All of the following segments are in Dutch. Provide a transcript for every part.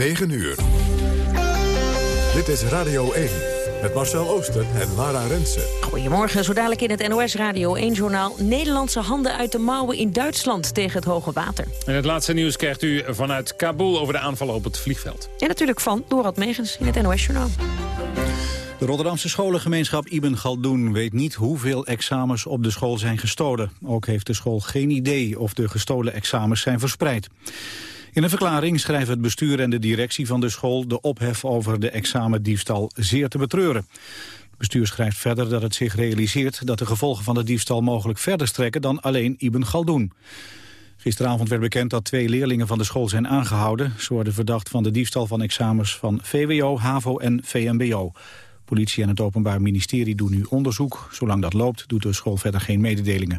9 uur. Dit is Radio 1 met Marcel Ooster en Lara Rensen. Goedemorgen, zo dadelijk in het NOS Radio 1-journaal... Nederlandse handen uit de mouwen in Duitsland tegen het hoge water. En het laatste nieuws krijgt u vanuit Kabul over de aanvallen op het vliegveld. En natuurlijk van Dorad Megens in het NOS-journaal. De Rotterdamse scholengemeenschap Ibn Galdoen weet niet hoeveel examens op de school zijn gestolen. Ook heeft de school geen idee of de gestolen examens zijn verspreid. In een verklaring schrijven het bestuur en de directie van de school de ophef over de examendiefstal zeer te betreuren. Het bestuur schrijft verder dat het zich realiseert dat de gevolgen van de diefstal mogelijk verder strekken dan alleen Ibn Galdoen. Gisteravond werd bekend dat twee leerlingen van de school zijn aangehouden. Ze worden verdacht van de diefstal van examens van VWO, HAVO en VMBO. Politie en het Openbaar Ministerie doen nu onderzoek. Zolang dat loopt doet de school verder geen mededelingen.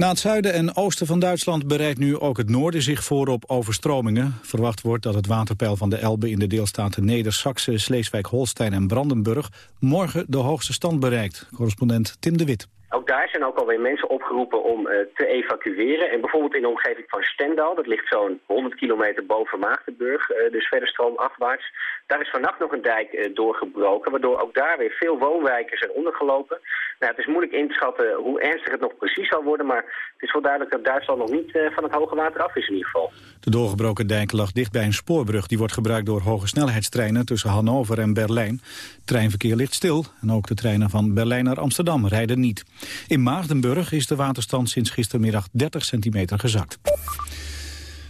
Na het zuiden en oosten van Duitsland bereidt nu ook het noorden zich voor op overstromingen. Verwacht wordt dat het waterpeil van de Elbe in de deelstaten Neder-Saxe, Sleeswijk-Holstein en Brandenburg morgen de hoogste stand bereikt. Correspondent Tim de Wit. Ook daar zijn ook alweer mensen opgeroepen om uh, te evacueren. En bijvoorbeeld in de omgeving van Stendal, dat ligt zo'n 100 kilometer boven Maagdenburg, uh, dus verder stroomafwaarts. Daar is vannacht nog een dijk uh, doorgebroken, waardoor ook daar weer veel woonwijken zijn ondergelopen. Nou, het is moeilijk in te schatten hoe ernstig het nog precies zal worden, maar het is wel duidelijk dat Duitsland nog niet van het hoge water af is in ieder geval. De doorgebroken dijk lag dicht bij een spoorbrug. Die wordt gebruikt door hoge snelheidstreinen tussen Hannover en Berlijn. Treinverkeer ligt stil en ook de treinen van Berlijn naar Amsterdam rijden niet. In Maagdenburg is de waterstand sinds gistermiddag 30 centimeter gezakt.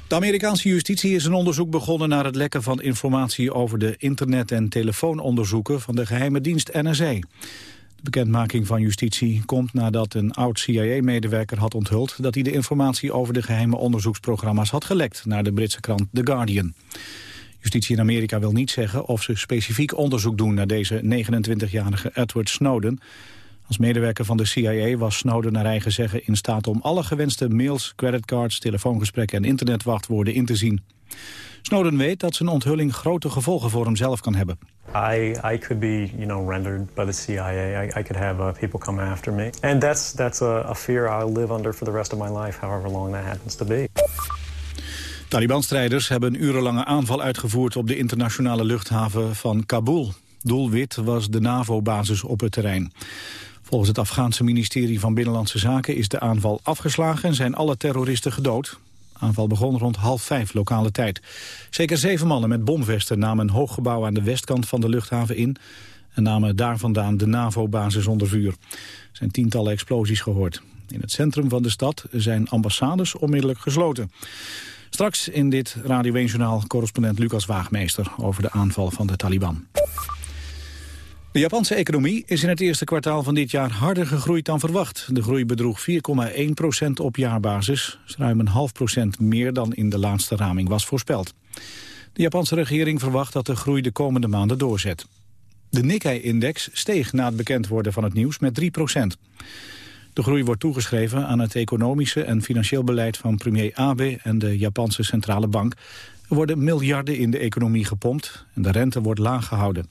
De Amerikaanse justitie is een onderzoek begonnen naar het lekken van informatie over de internet- en telefoononderzoeken van de geheime dienst NSA. De bekendmaking van justitie komt nadat een oud-CIA-medewerker had onthuld dat hij de informatie over de geheime onderzoeksprogramma's had gelekt naar de Britse krant The Guardian. Justitie in Amerika wil niet zeggen of ze specifiek onderzoek doen naar deze 29-jarige Edward Snowden. Als medewerker van de CIA was Snowden naar eigen zeggen in staat om alle gewenste mails, creditcards, telefoongesprekken en internetwachtwoorden in te zien. Snowden weet dat zijn onthulling grote gevolgen voor hemzelf kan hebben. I, I could be, you know, rendered by the CIA. I, I could have uh, people come after me. And that's, that's a, a fear I'll live under for the rest of my life, however long that happens to be. Taliban-strijders hebben een urenlange aanval uitgevoerd op de internationale luchthaven van Kabul. Doelwit was de NAVO-basis op het terrein. Volgens het Afghaanse ministerie van Binnenlandse Zaken is de aanval afgeslagen en zijn alle terroristen gedood. Aanval begon rond half vijf lokale tijd. Zeker zeven mannen met bomvesten namen een hooggebouw aan de westkant van de luchthaven in en namen daar vandaan de NAVO-basis onder vuur. Er zijn tientallen explosies gehoord. In het centrum van de stad zijn ambassades onmiddellijk gesloten. Straks in dit Radio 1-journaal correspondent Lucas Waagmeester over de aanval van de Taliban. De Japanse economie is in het eerste kwartaal van dit jaar harder gegroeid dan verwacht. De groei bedroeg 4,1 procent op jaarbasis. Is ruim een half procent meer dan in de laatste raming was voorspeld. De Japanse regering verwacht dat de groei de komende maanden doorzet. De Nikkei-index steeg na het bekend worden van het nieuws met 3 procent. De groei wordt toegeschreven aan het economische en financieel beleid van premier Abe en de Japanse centrale bank. Er worden miljarden in de economie gepompt en de rente wordt laag gehouden.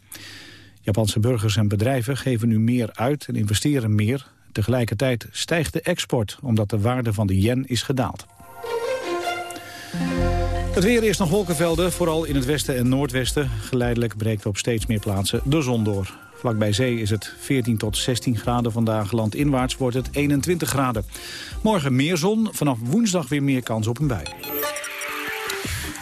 Japanse burgers en bedrijven geven nu meer uit en investeren meer. Tegelijkertijd stijgt de export omdat de waarde van de yen is gedaald. Het weer is nog wolkenvelden, vooral in het westen en noordwesten. Geleidelijk breekt op steeds meer plaatsen de zon door. Vlak bij zee is het 14 tot 16 graden vandaag. Landinwaarts wordt het 21 graden. Morgen meer zon, vanaf woensdag weer meer kans op een bui.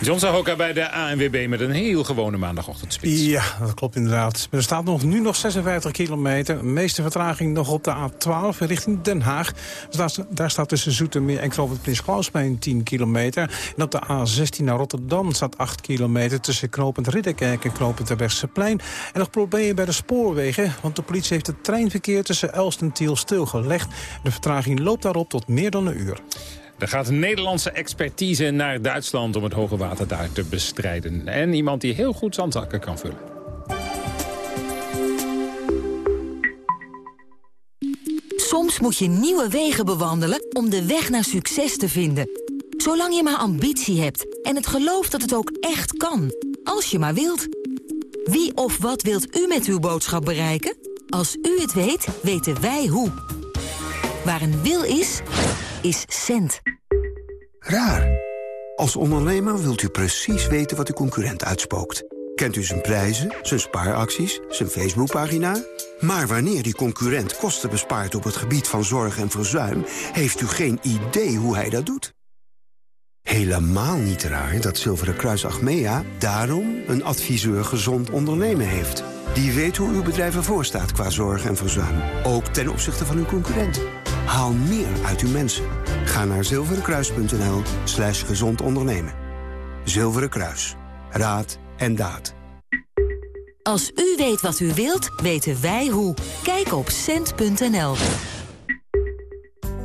John Zahoka bij de ANWB met een heel gewone maandagochtendspits. Ja, dat klopt inderdaad. Er staat nog, nu nog 56 kilometer. Meeste vertraging nog op de A12 richting Den Haag. Daar, daar staat tussen Zoetermeer en Knoopend Prins Klausplein 10 kilometer. En op de A16 naar Rotterdam staat 8 kilometer... tussen Knopend Ridderkerk en Knopend plein. En nog problemen bij de spoorwegen... want de politie heeft het treinverkeer tussen Elst en Tiel stilgelegd. De vertraging loopt daarop tot meer dan een uur. Er gaat Nederlandse expertise naar Duitsland om het hoge water daar te bestrijden. En iemand die heel goed zandzakken kan vullen. Soms moet je nieuwe wegen bewandelen om de weg naar succes te vinden. Zolang je maar ambitie hebt en het geloof dat het ook echt kan. Als je maar wilt. Wie of wat wilt u met uw boodschap bereiken? Als u het weet, weten wij hoe. Waar een wil is, is cent. Raar. Als ondernemer wilt u precies weten wat uw concurrent uitspookt. Kent u zijn prijzen, zijn spaaracties, zijn Facebookpagina? Maar wanneer die concurrent kosten bespaart op het gebied van zorg en verzuim... heeft u geen idee hoe hij dat doet. Helemaal niet raar dat Zilveren Kruis Achmea daarom een adviseur gezond ondernemen heeft. Die weet hoe uw bedrijf ervoor staat qua zorg en verzuim. Ook ten opzichte van uw concurrent. Haal meer uit uw mensen. Ga naar zilverenkruis.nl slash gezond ondernemen. Zilveren Kruis. Raad en daad. Als u weet wat u wilt, weten wij hoe. Kijk op cent.nl.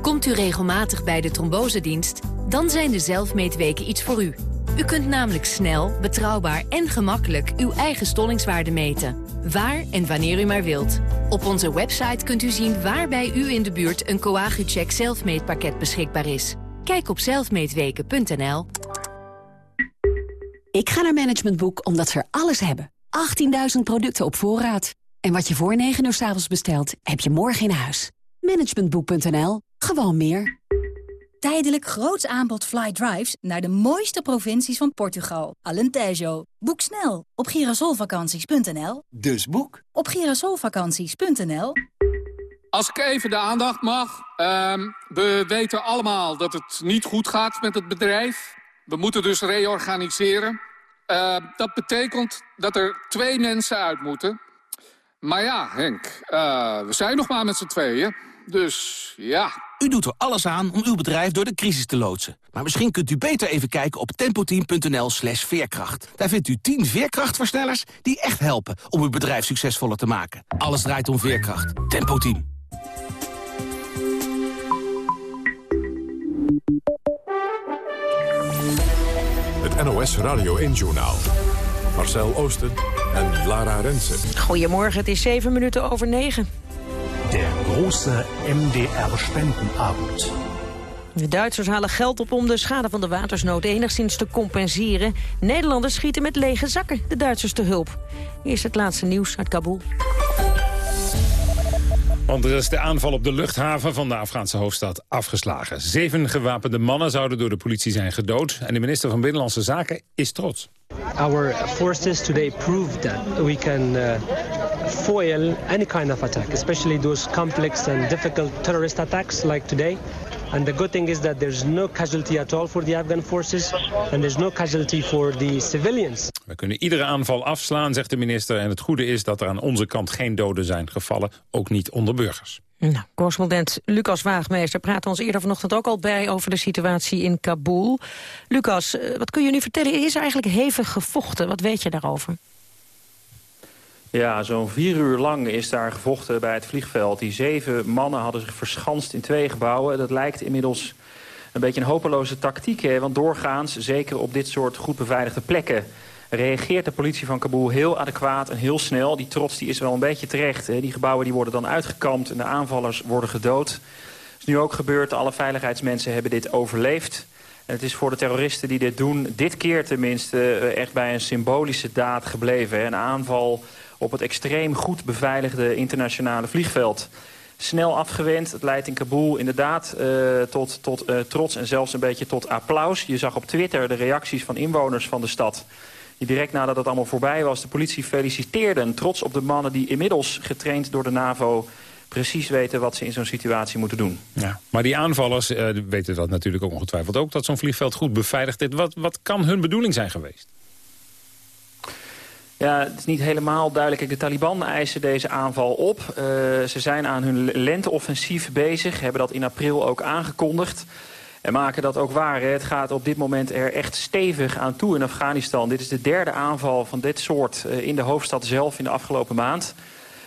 Komt u regelmatig bij de trombosedienst? Dan zijn de zelfmeetweken iets voor u. U kunt namelijk snel, betrouwbaar en gemakkelijk uw eigen stollingswaarde meten. Waar en wanneer u maar wilt. Op onze website kunt u zien waar bij u in de buurt een Coagucheck zelfmeetpakket beschikbaar is. Kijk op zelfmeetweken.nl. Ik ga naar Management Boek omdat ze er alles hebben. 18.000 producten op voorraad. En wat je voor 9 uur s avonds bestelt, heb je morgen in huis. Managementboek.nl. Gewoon meer. Tijdelijk groots aanbod fly drives naar de mooiste provincies van Portugal. Alentejo. Boek snel op girasolvakanties.nl. Dus boek op girasolvakanties.nl. Als ik even de aandacht mag. Uh, we weten allemaal dat het niet goed gaat met het bedrijf. We moeten dus reorganiseren. Uh, dat betekent dat er twee mensen uit moeten. Maar ja, Henk, uh, we zijn nog maar met z'n tweeën. Dus ja... U doet er alles aan om uw bedrijf door de crisis te loodsen. Maar misschien kunt u beter even kijken op tempoteam.nl slash veerkracht. Daar vindt u 10 veerkrachtversnellers die echt helpen om uw bedrijf succesvoller te maken. Alles draait om veerkracht. Tempo Team. Het NOS Radio 1-journaal. Marcel Oosten en Lara Rensen. Goedemorgen, het is 7 minuten over 9. Der große MDR-Spendenabend. De Duitsers halen geld op om de schade van de watersnood enigszins te compenseren. Nederlanders schieten met lege zakken de Duitsers te hulp. Eerst het laatste nieuws uit Kabul. Want er is de aanval op de luchthaven van de Afghaanse hoofdstad afgeslagen. Zeven gewapende mannen zouden door de politie zijn gedood. En de minister van Binnenlandse Zaken is trots. Our forces today proved that we can uh, foil any kind of attack, especially those complex and difficult terrorist attacks like today. And the good thing is that there's no casualty at all for the Afghan forces and there's no casualty for the civilians. We kunnen iedere aanval afslaan, zegt de minister. En het goede is dat er aan onze kant geen doden zijn gevallen, ook niet onder burgers. Nou, correspondent Lucas Waagmeester praat ons eerder vanochtend ook al bij over de situatie in Kabul. Lucas, eh, wat kun je nu vertellen? Is er eigenlijk hevig gevochten? Wat weet je daarover? Ja, zo'n vier uur lang is daar gevochten bij het vliegveld. Die zeven mannen hadden zich verschanst in twee gebouwen. Dat lijkt inmiddels een beetje een hopeloze tactiek. Hè? Want doorgaans, zeker op dit soort goed beveiligde plekken... reageert de politie van Kabul heel adequaat en heel snel. Die trots die is wel een beetje terecht. Hè? Die gebouwen die worden dan uitgekampt en de aanvallers worden gedood. Dat is nu ook gebeurd. Alle veiligheidsmensen hebben dit overleefd. En het is voor de terroristen die dit doen, dit keer tenminste... echt bij een symbolische daad gebleven. Hè? Een aanval op het extreem goed beveiligde internationale vliegveld. Snel afgewend. Het leidt in Kabul inderdaad uh, tot, tot uh, trots en zelfs een beetje tot applaus. Je zag op Twitter de reacties van inwoners van de stad. Die direct nadat het allemaal voorbij was, de politie feliciteerden. Trots op de mannen die inmiddels getraind door de NAVO precies weten wat ze in zo'n situatie moeten doen. Ja, maar die aanvallers uh, weten dat natuurlijk ook ongetwijfeld ook... dat zo'n vliegveld goed beveiligd is. Wat, wat kan hun bedoeling zijn geweest? Ja, het is niet helemaal duidelijk. De Taliban eisen deze aanval op. Uh, ze zijn aan hun lenteoffensief bezig. Hebben dat in april ook aangekondigd. En maken dat ook waar. Het gaat op dit moment er echt stevig aan toe in Afghanistan. Dit is de derde aanval van dit soort uh, in de hoofdstad zelf in de afgelopen maand.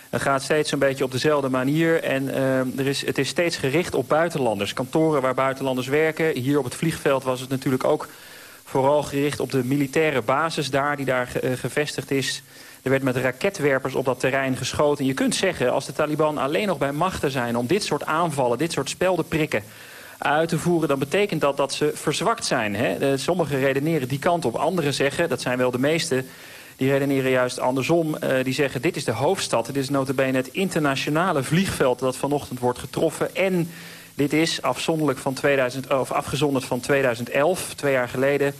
Het gaat steeds een beetje op dezelfde manier. En uh, er is, het is steeds gericht op buitenlanders. Kantoren waar buitenlanders werken. Hier op het vliegveld was het natuurlijk ook vooral gericht op de militaire basis daar, die daar uh, gevestigd is. Er werd met raketwerpers op dat terrein geschoten. je kunt zeggen, als de Taliban alleen nog bij machten zijn... om dit soort aanvallen, dit soort speldenprikken uit te voeren... dan betekent dat dat ze verzwakt zijn. Hè? Sommigen redeneren die kant op, anderen zeggen... dat zijn wel de meeste, die redeneren juist andersom. Uh, die zeggen, dit is de hoofdstad, dit is notabene het internationale vliegveld... dat vanochtend wordt getroffen en Dit is afzonderlijk van 2000, of afgezonderd van 2011, twee jaar geleden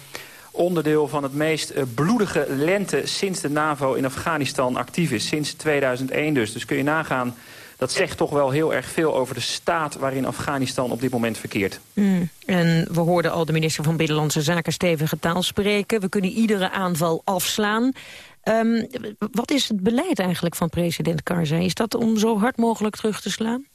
onderdeel van het meest eh, bloedige lente sinds de NAVO in Afghanistan actief is. Sinds 2001 dus. Dus kun je nagaan, dat zegt toch wel heel erg veel over de staat waarin Afghanistan op dit moment verkeert. Mm. En we hoorden al de minister van Binnenlandse Zaken stevige taal spreken. We kunnen iedere aanval afslaan. Um, wat is het beleid eigenlijk van president Karzai? Is dat om zo hard mogelijk terug te slaan?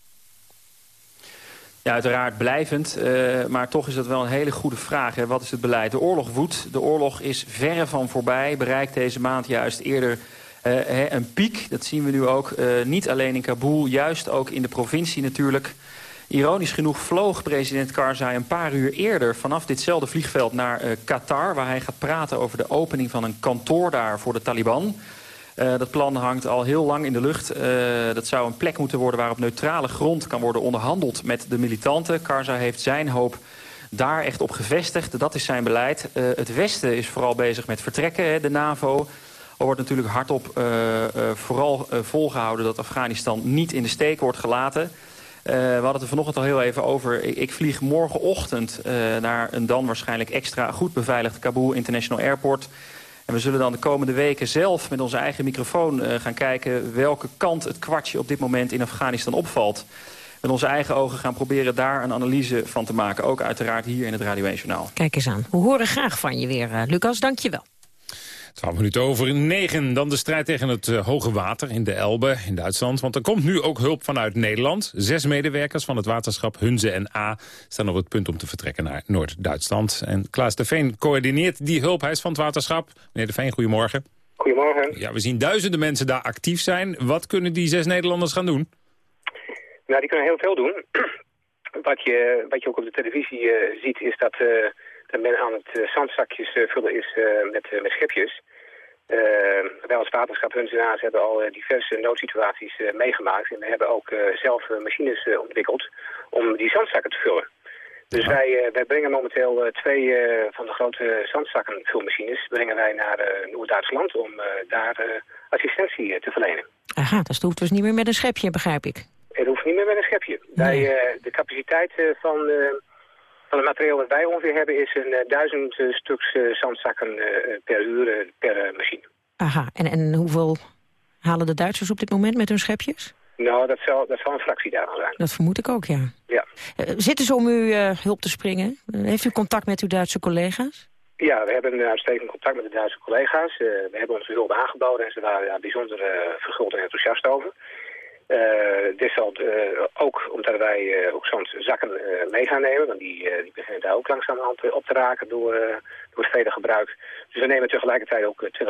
Ja, uiteraard blijvend, uh, maar toch is dat wel een hele goede vraag. Hè. Wat is het beleid? De oorlog woedt, de oorlog is verre van voorbij. Bereikt deze maand juist eerder uh, een piek. Dat zien we nu ook, uh, niet alleen in Kabul, juist ook in de provincie natuurlijk. Ironisch genoeg vloog president Karzai een paar uur eerder... vanaf ditzelfde vliegveld naar Qatar... waar hij gaat praten over de opening van een kantoor daar voor de Taliban... Uh, dat plan hangt al heel lang in de lucht. Uh, dat zou een plek moeten worden waar op neutrale grond kan worden onderhandeld met de militanten. Karzai heeft zijn hoop daar echt op gevestigd. Dat is zijn beleid. Uh, het Westen is vooral bezig met vertrekken, hè, de NAVO. Er wordt natuurlijk hardop vooral volgehouden dat Afghanistan niet in de steek wordt gelaten. we hadden het er vanochtend al heel even over. Ik, ik vlieg morgenochtend naar een dan waarschijnlijk extra goed beveiligd Kabul International Airport... En we zullen dan de komende weken zelf met onze eigen microfoon uh, gaan kijken... welke kant het kwartje op dit moment in Afghanistan opvalt. Met onze eigen ogen gaan proberen daar een analyse van te maken. Ook uiteraard hier in het Radio 1 Journaal. Kijk eens aan. We horen graag van je weer, uh, Lucas. Dank je wel. 12 minuten over 9. Dan de strijd tegen het uh, hoge water in de Elbe in Duitsland. Want er komt nu ook hulp vanuit Nederland. Zes medewerkers van het waterschap Hunze en A staan op het punt om te vertrekken naar Noord-Duitsland. En Klaas de Veen coördineert die hulp. Hij is van het waterschap. Meneer de Veen, goedemorgen. Goedemorgen. Ja, we zien duizenden mensen daar actief zijn. Wat kunnen die zes Nederlanders gaan doen? Nou, die kunnen heel veel doen. wat, je, wat je ook op de televisie uh, ziet is dat... Uh, dat men aan het zandzakjes vullen is met, met schepjes. Uh, wij als waterschap Hunzenaars hebben al diverse noodsituaties meegemaakt. En we hebben ook zelf machines ontwikkeld om die zandzakken te vullen. Dus ja. wij, wij brengen momenteel twee van de grote zandzakkenvulmachines brengen wij naar Noord-Duitsland om daar assistentie te verlenen. Aha, dat hoeft dus niet meer met een schepje, begrijp ik. Het hoeft niet meer met een schepje. Nee. Wij, de capaciteit van van het materiaal dat wij ongeveer hebben is een uh, duizend uh, stuks uh, zandzakken per uur per machine. Aha, en, en hoeveel halen de Duitsers op dit moment met hun schepjes? Nou, dat zal, dat zal een fractie daarvan zijn. Dat vermoed ik ook, ja. ja. zitten ze om u hulp te springen? heeft u contact met uw Duitse collega's? Ja, we hebben een uitstekend contact met de Duitse collega's. we hebben onze hulp aangeboden en ze waren daar bijzonder verguld en enthousiast over. Uh, dit zal uh, ook omdat wij uh, ook soms zakken mee gaan nemen, want die, die beginnen daar ook langzamerhand op te raken door, door het vele gebruik. Dus we nemen tegelijkertijd ook 20.000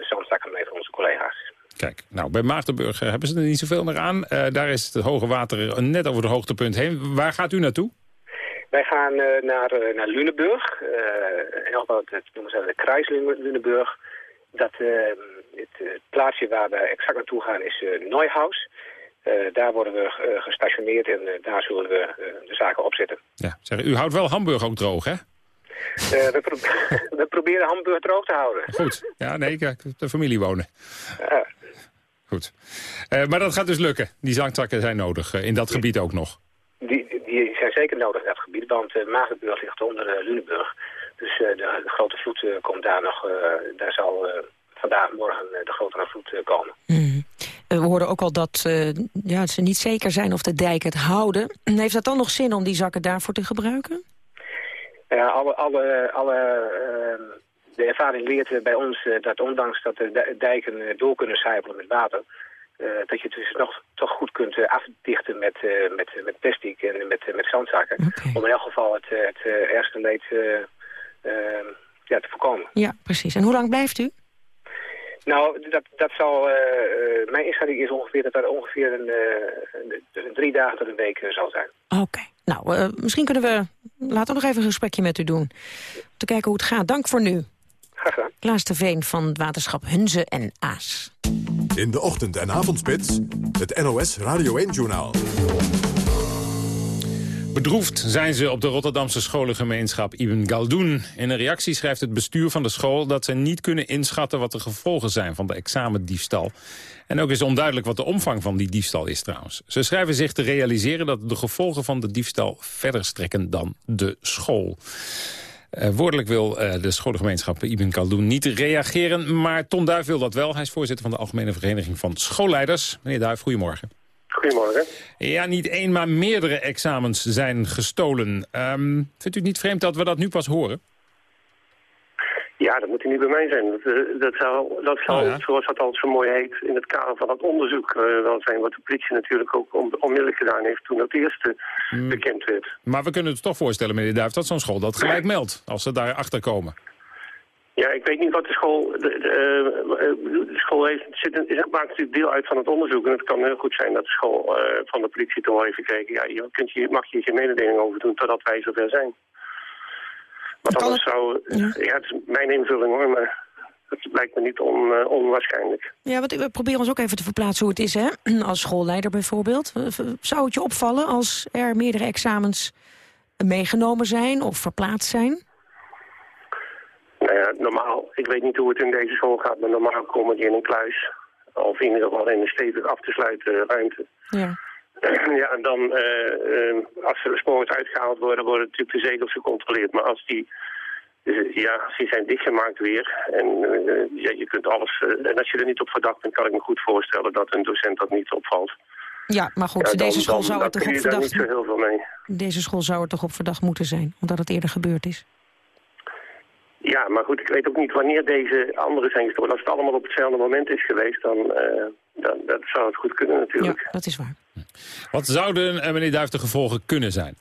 zandzakken mee voor onze collega's. Kijk, nou bij Maartenburg hebben ze er niet zoveel meer aan. daar is het hoge water net over het hoogtepunt heen. Waar gaat u naartoe? Wij gaan naar, naar Luneburg, het noemen ze de Kruis Luneburg. Dat, het plaatsje waar we exact naartoe gaan is Neuhaus. Uh, daar worden we uh, gestationeerd en uh, daar zullen we de zaken opzetten. Ja, zeg, u houdt wel Hamburg ook droog, hè? We, pro we, proberen Hamburg droog te houden. Goed, ja, nee, ik heb de familie wonen. Goed. maar dat gaat dus lukken. Die zangtakken zijn nodig, in dat gebied ook nog. Die, die zijn zeker nodig in dat gebied, want uh, Magenburg ligt onder Luneburg. Dus de, de, grote vloed komt daar nog, daar zal vandaag morgen de grotere vloed komen. Mm. We hoorden ook al dat uh, ja, ze niet zeker zijn of de dijk het houden. Heeft dat dan nog zin om die zakken daarvoor te gebruiken? Ja, alle, alle, alle, uh, de ervaring leert bij ons uh, dat ondanks dat de dijken door kunnen sijpelen met water... dat je het dus nog toch goed kunt afdichten met, met, met plastic en met, met zandzakken. Okay. Om in elk geval het, het ergste leed ja, te voorkomen. Ja, precies. En hoe lang blijft u? Nou, dat, dat zal, uh, mijn inschatting is ongeveer dat er ongeveer een, uh, een drie dagen tot een week zal zijn. Oké, okay. nou, misschien kunnen we later nog even een gesprekje met u doen. Om te kijken hoe het gaat. Dank voor nu. Graag gedaan. Klaas de Veen van het waterschap Hunze en Aas. In de ochtend- en avondspits, het NOS Radio 1-journaal. Bedroefd zijn ze op de Rotterdamse scholengemeenschap Ibn Galdoen. In een reactie schrijft het bestuur van de school dat ze niet kunnen inschatten wat de gevolgen zijn van de examendiefstal. En ook is onduidelijk wat de omvang van die diefstal is trouwens. Ze schrijven zich te realiseren dat de gevolgen van de diefstal verder strekken dan de school. Uh, woordelijk wil uh, de scholengemeenschap Ibn Galdoen niet reageren. Maar Ton Duif wil dat wel. Hij is voorzitter van de Algemene Vereniging van Schoolleiders. Meneer Duif, goedemorgen. Goedemorgen. Ja, niet één, maar meerdere examens zijn gestolen. Um, vindt u het niet vreemd dat we dat nu pas horen? Ja, dat moet hij niet bij mij zijn. Dat, dat zou, dat zou oh, ja. zoals dat altijd zo mooi heet, in het kader van het onderzoek uh, wel zijn. Wat de politie natuurlijk ook on onmiddellijk gedaan heeft toen dat eerste mm. bekend werd. Maar we kunnen het toch voorstellen, meneer Duif, dat zo'n school dat gelijk meldt als ze daar achter komen. Ja, ik weet niet wat de school... De, de, de school heeft, zit, maakt natuurlijk deel uit van het onderzoek. En het kan heel goed zijn dat de school uh, van de politie toch even kijken. Ja, je, kunt je, mag je geen mededeling over doen totdat wij zover zijn. Want anders zou... Ja. ja. het is mijn invulling hoor, maar... Het lijkt me niet on, uh, onwaarschijnlijk. Ja, want we proberen ons ook even te verplaatsen hoe het is, hè? Als schoolleider bijvoorbeeld. Zou het je opvallen als er meerdere examens meegenomen zijn of verplaatst zijn? Nou ja, normaal, ik weet niet hoe het in deze school gaat, maar normaal komen die in een kluis. Of in ieder geval in een stevig af te sluiten ruimte. Ja. Ja, en dan, uh, als de sporen uitgehaald worden, worden natuurlijk de zegels gecontroleerd. Maar als die, uh, ja, als die zijn dichtgemaakt weer, en ja, je kunt alles, en als je er niet op verdacht bent, kan ik me goed voorstellen dat een docent dat niet opvalt. Ja, maar goed, ja, dan, deze school zou dan er toch op verdacht... niet zo heel veel mee. Deze school zou er toch op verdacht moeten zijn, omdat het eerder gebeurd is? Ja, maar goed, ik weet ook niet wanneer deze andere zijn gestolen. Als het allemaal op hetzelfde moment is geweest, dan, uh, dan dat zou het goed kunnen natuurlijk. Ja, dat is waar. Wat zouden, uh, meneer Duif, de gevolgen kunnen zijn?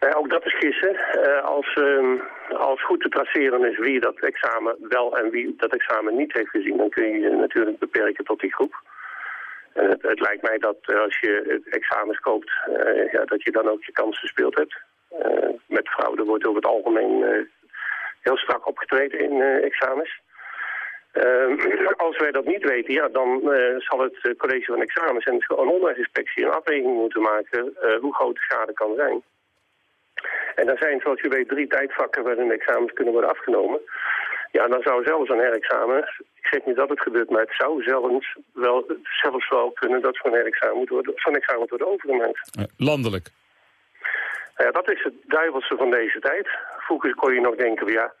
Uh, ook dat is gissen. als, ehm, als goed te traceren is wie dat examen wel en wie dat examen niet heeft gezien, dan kun je je natuurlijk beperken tot die groep. En het, het lijkt mij dat als je examens koopt, ja, dat je dan ook je kans gespeeld hebt. Uh, met fraude wordt over het algemeen uh, heel strak opgetreden in uh, examens. als wij dat niet weten, ja, dan zal het college van examens en de onderwijsinspectie een afweging moeten maken hoe groot de schade kan zijn. En er zijn, zoals u weet, drie tijdvakken waarin examens kunnen worden afgenomen. Ja, dan zou zelfs een herexamen, ik zeg niet dat het gebeurt, maar het zou zelfs wel, zelfs wel kunnen dat zo'n herexamen moet worden, zo'n examen worden overgemaakt. Landelijk? Ja, dat is het duivelse van deze tijd. Vroeger kon je nog denken, ja,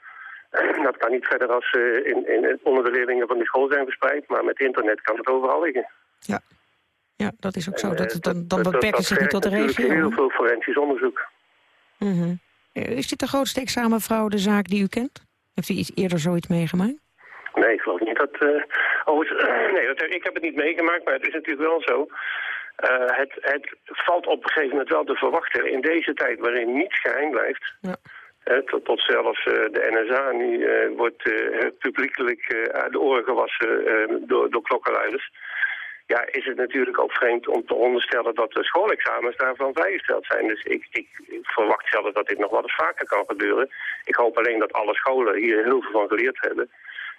dat kan niet verder als uh, in, in, onder de leerlingen van de school zijn verspreid. Maar met internet kan het overal liggen. Ja, ja dat is ook zo. Dat, dan dan beperkt zich niet tot de regio. heel veel forensisch onderzoek. Mm -hmm. Is dit de grootste examenfraudezaak die u kent? Heeft u iets eerder zoiets meegemaakt? Nee, ik geloof niet dat... Uh, oh, nee, dat, ik heb het niet meegemaakt, maar het is natuurlijk wel zo... Uh, het, het, valt op een gegeven moment wel te verwachten in deze tijd waarin niets geheim blijft. Ja. Uh, tot, tot, zelfs uh, de NSA nu wordt publiekelijk uit de oren gewassen door, door klokkenluiders. Ja, is het natuurlijk ook vreemd om te onderstellen dat de schoolexamens daarvan vrijgesteld zijn. Dus ik, ik, verwacht zelf dat dit nog wel eens vaker kan gebeuren. Ik hoop alleen dat alle scholen hier heel veel van geleerd hebben.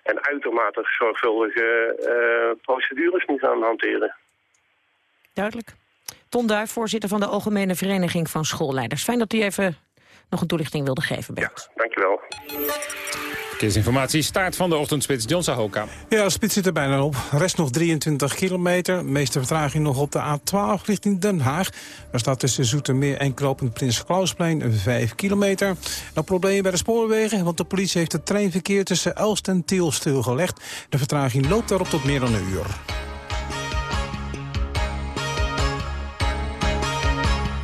En uitermate zorgvuldige procedures niet gaan hanteren. Duidelijk. Ton Duif, voorzitter van de Algemene Vereniging van Schoolleiders. Fijn dat u even nog een toelichting wilde geven bij ja, dankjewel. Verkeersinformatie, start van de ochtendspits, John Sahoka. Ja, de spits zit er bijna op. Rest nog 23 kilometer. meeste vertraging nog op de A12 richting Den Haag. Daar staat tussen Zoetermeer en Knopend Prins Klausplein 5 kilometer. Nou, problemen bij de spoorwegen, want de politie heeft het treinverkeer tussen Elst en Tiel stilgelegd. De vertraging loopt daarop tot meer dan een uur.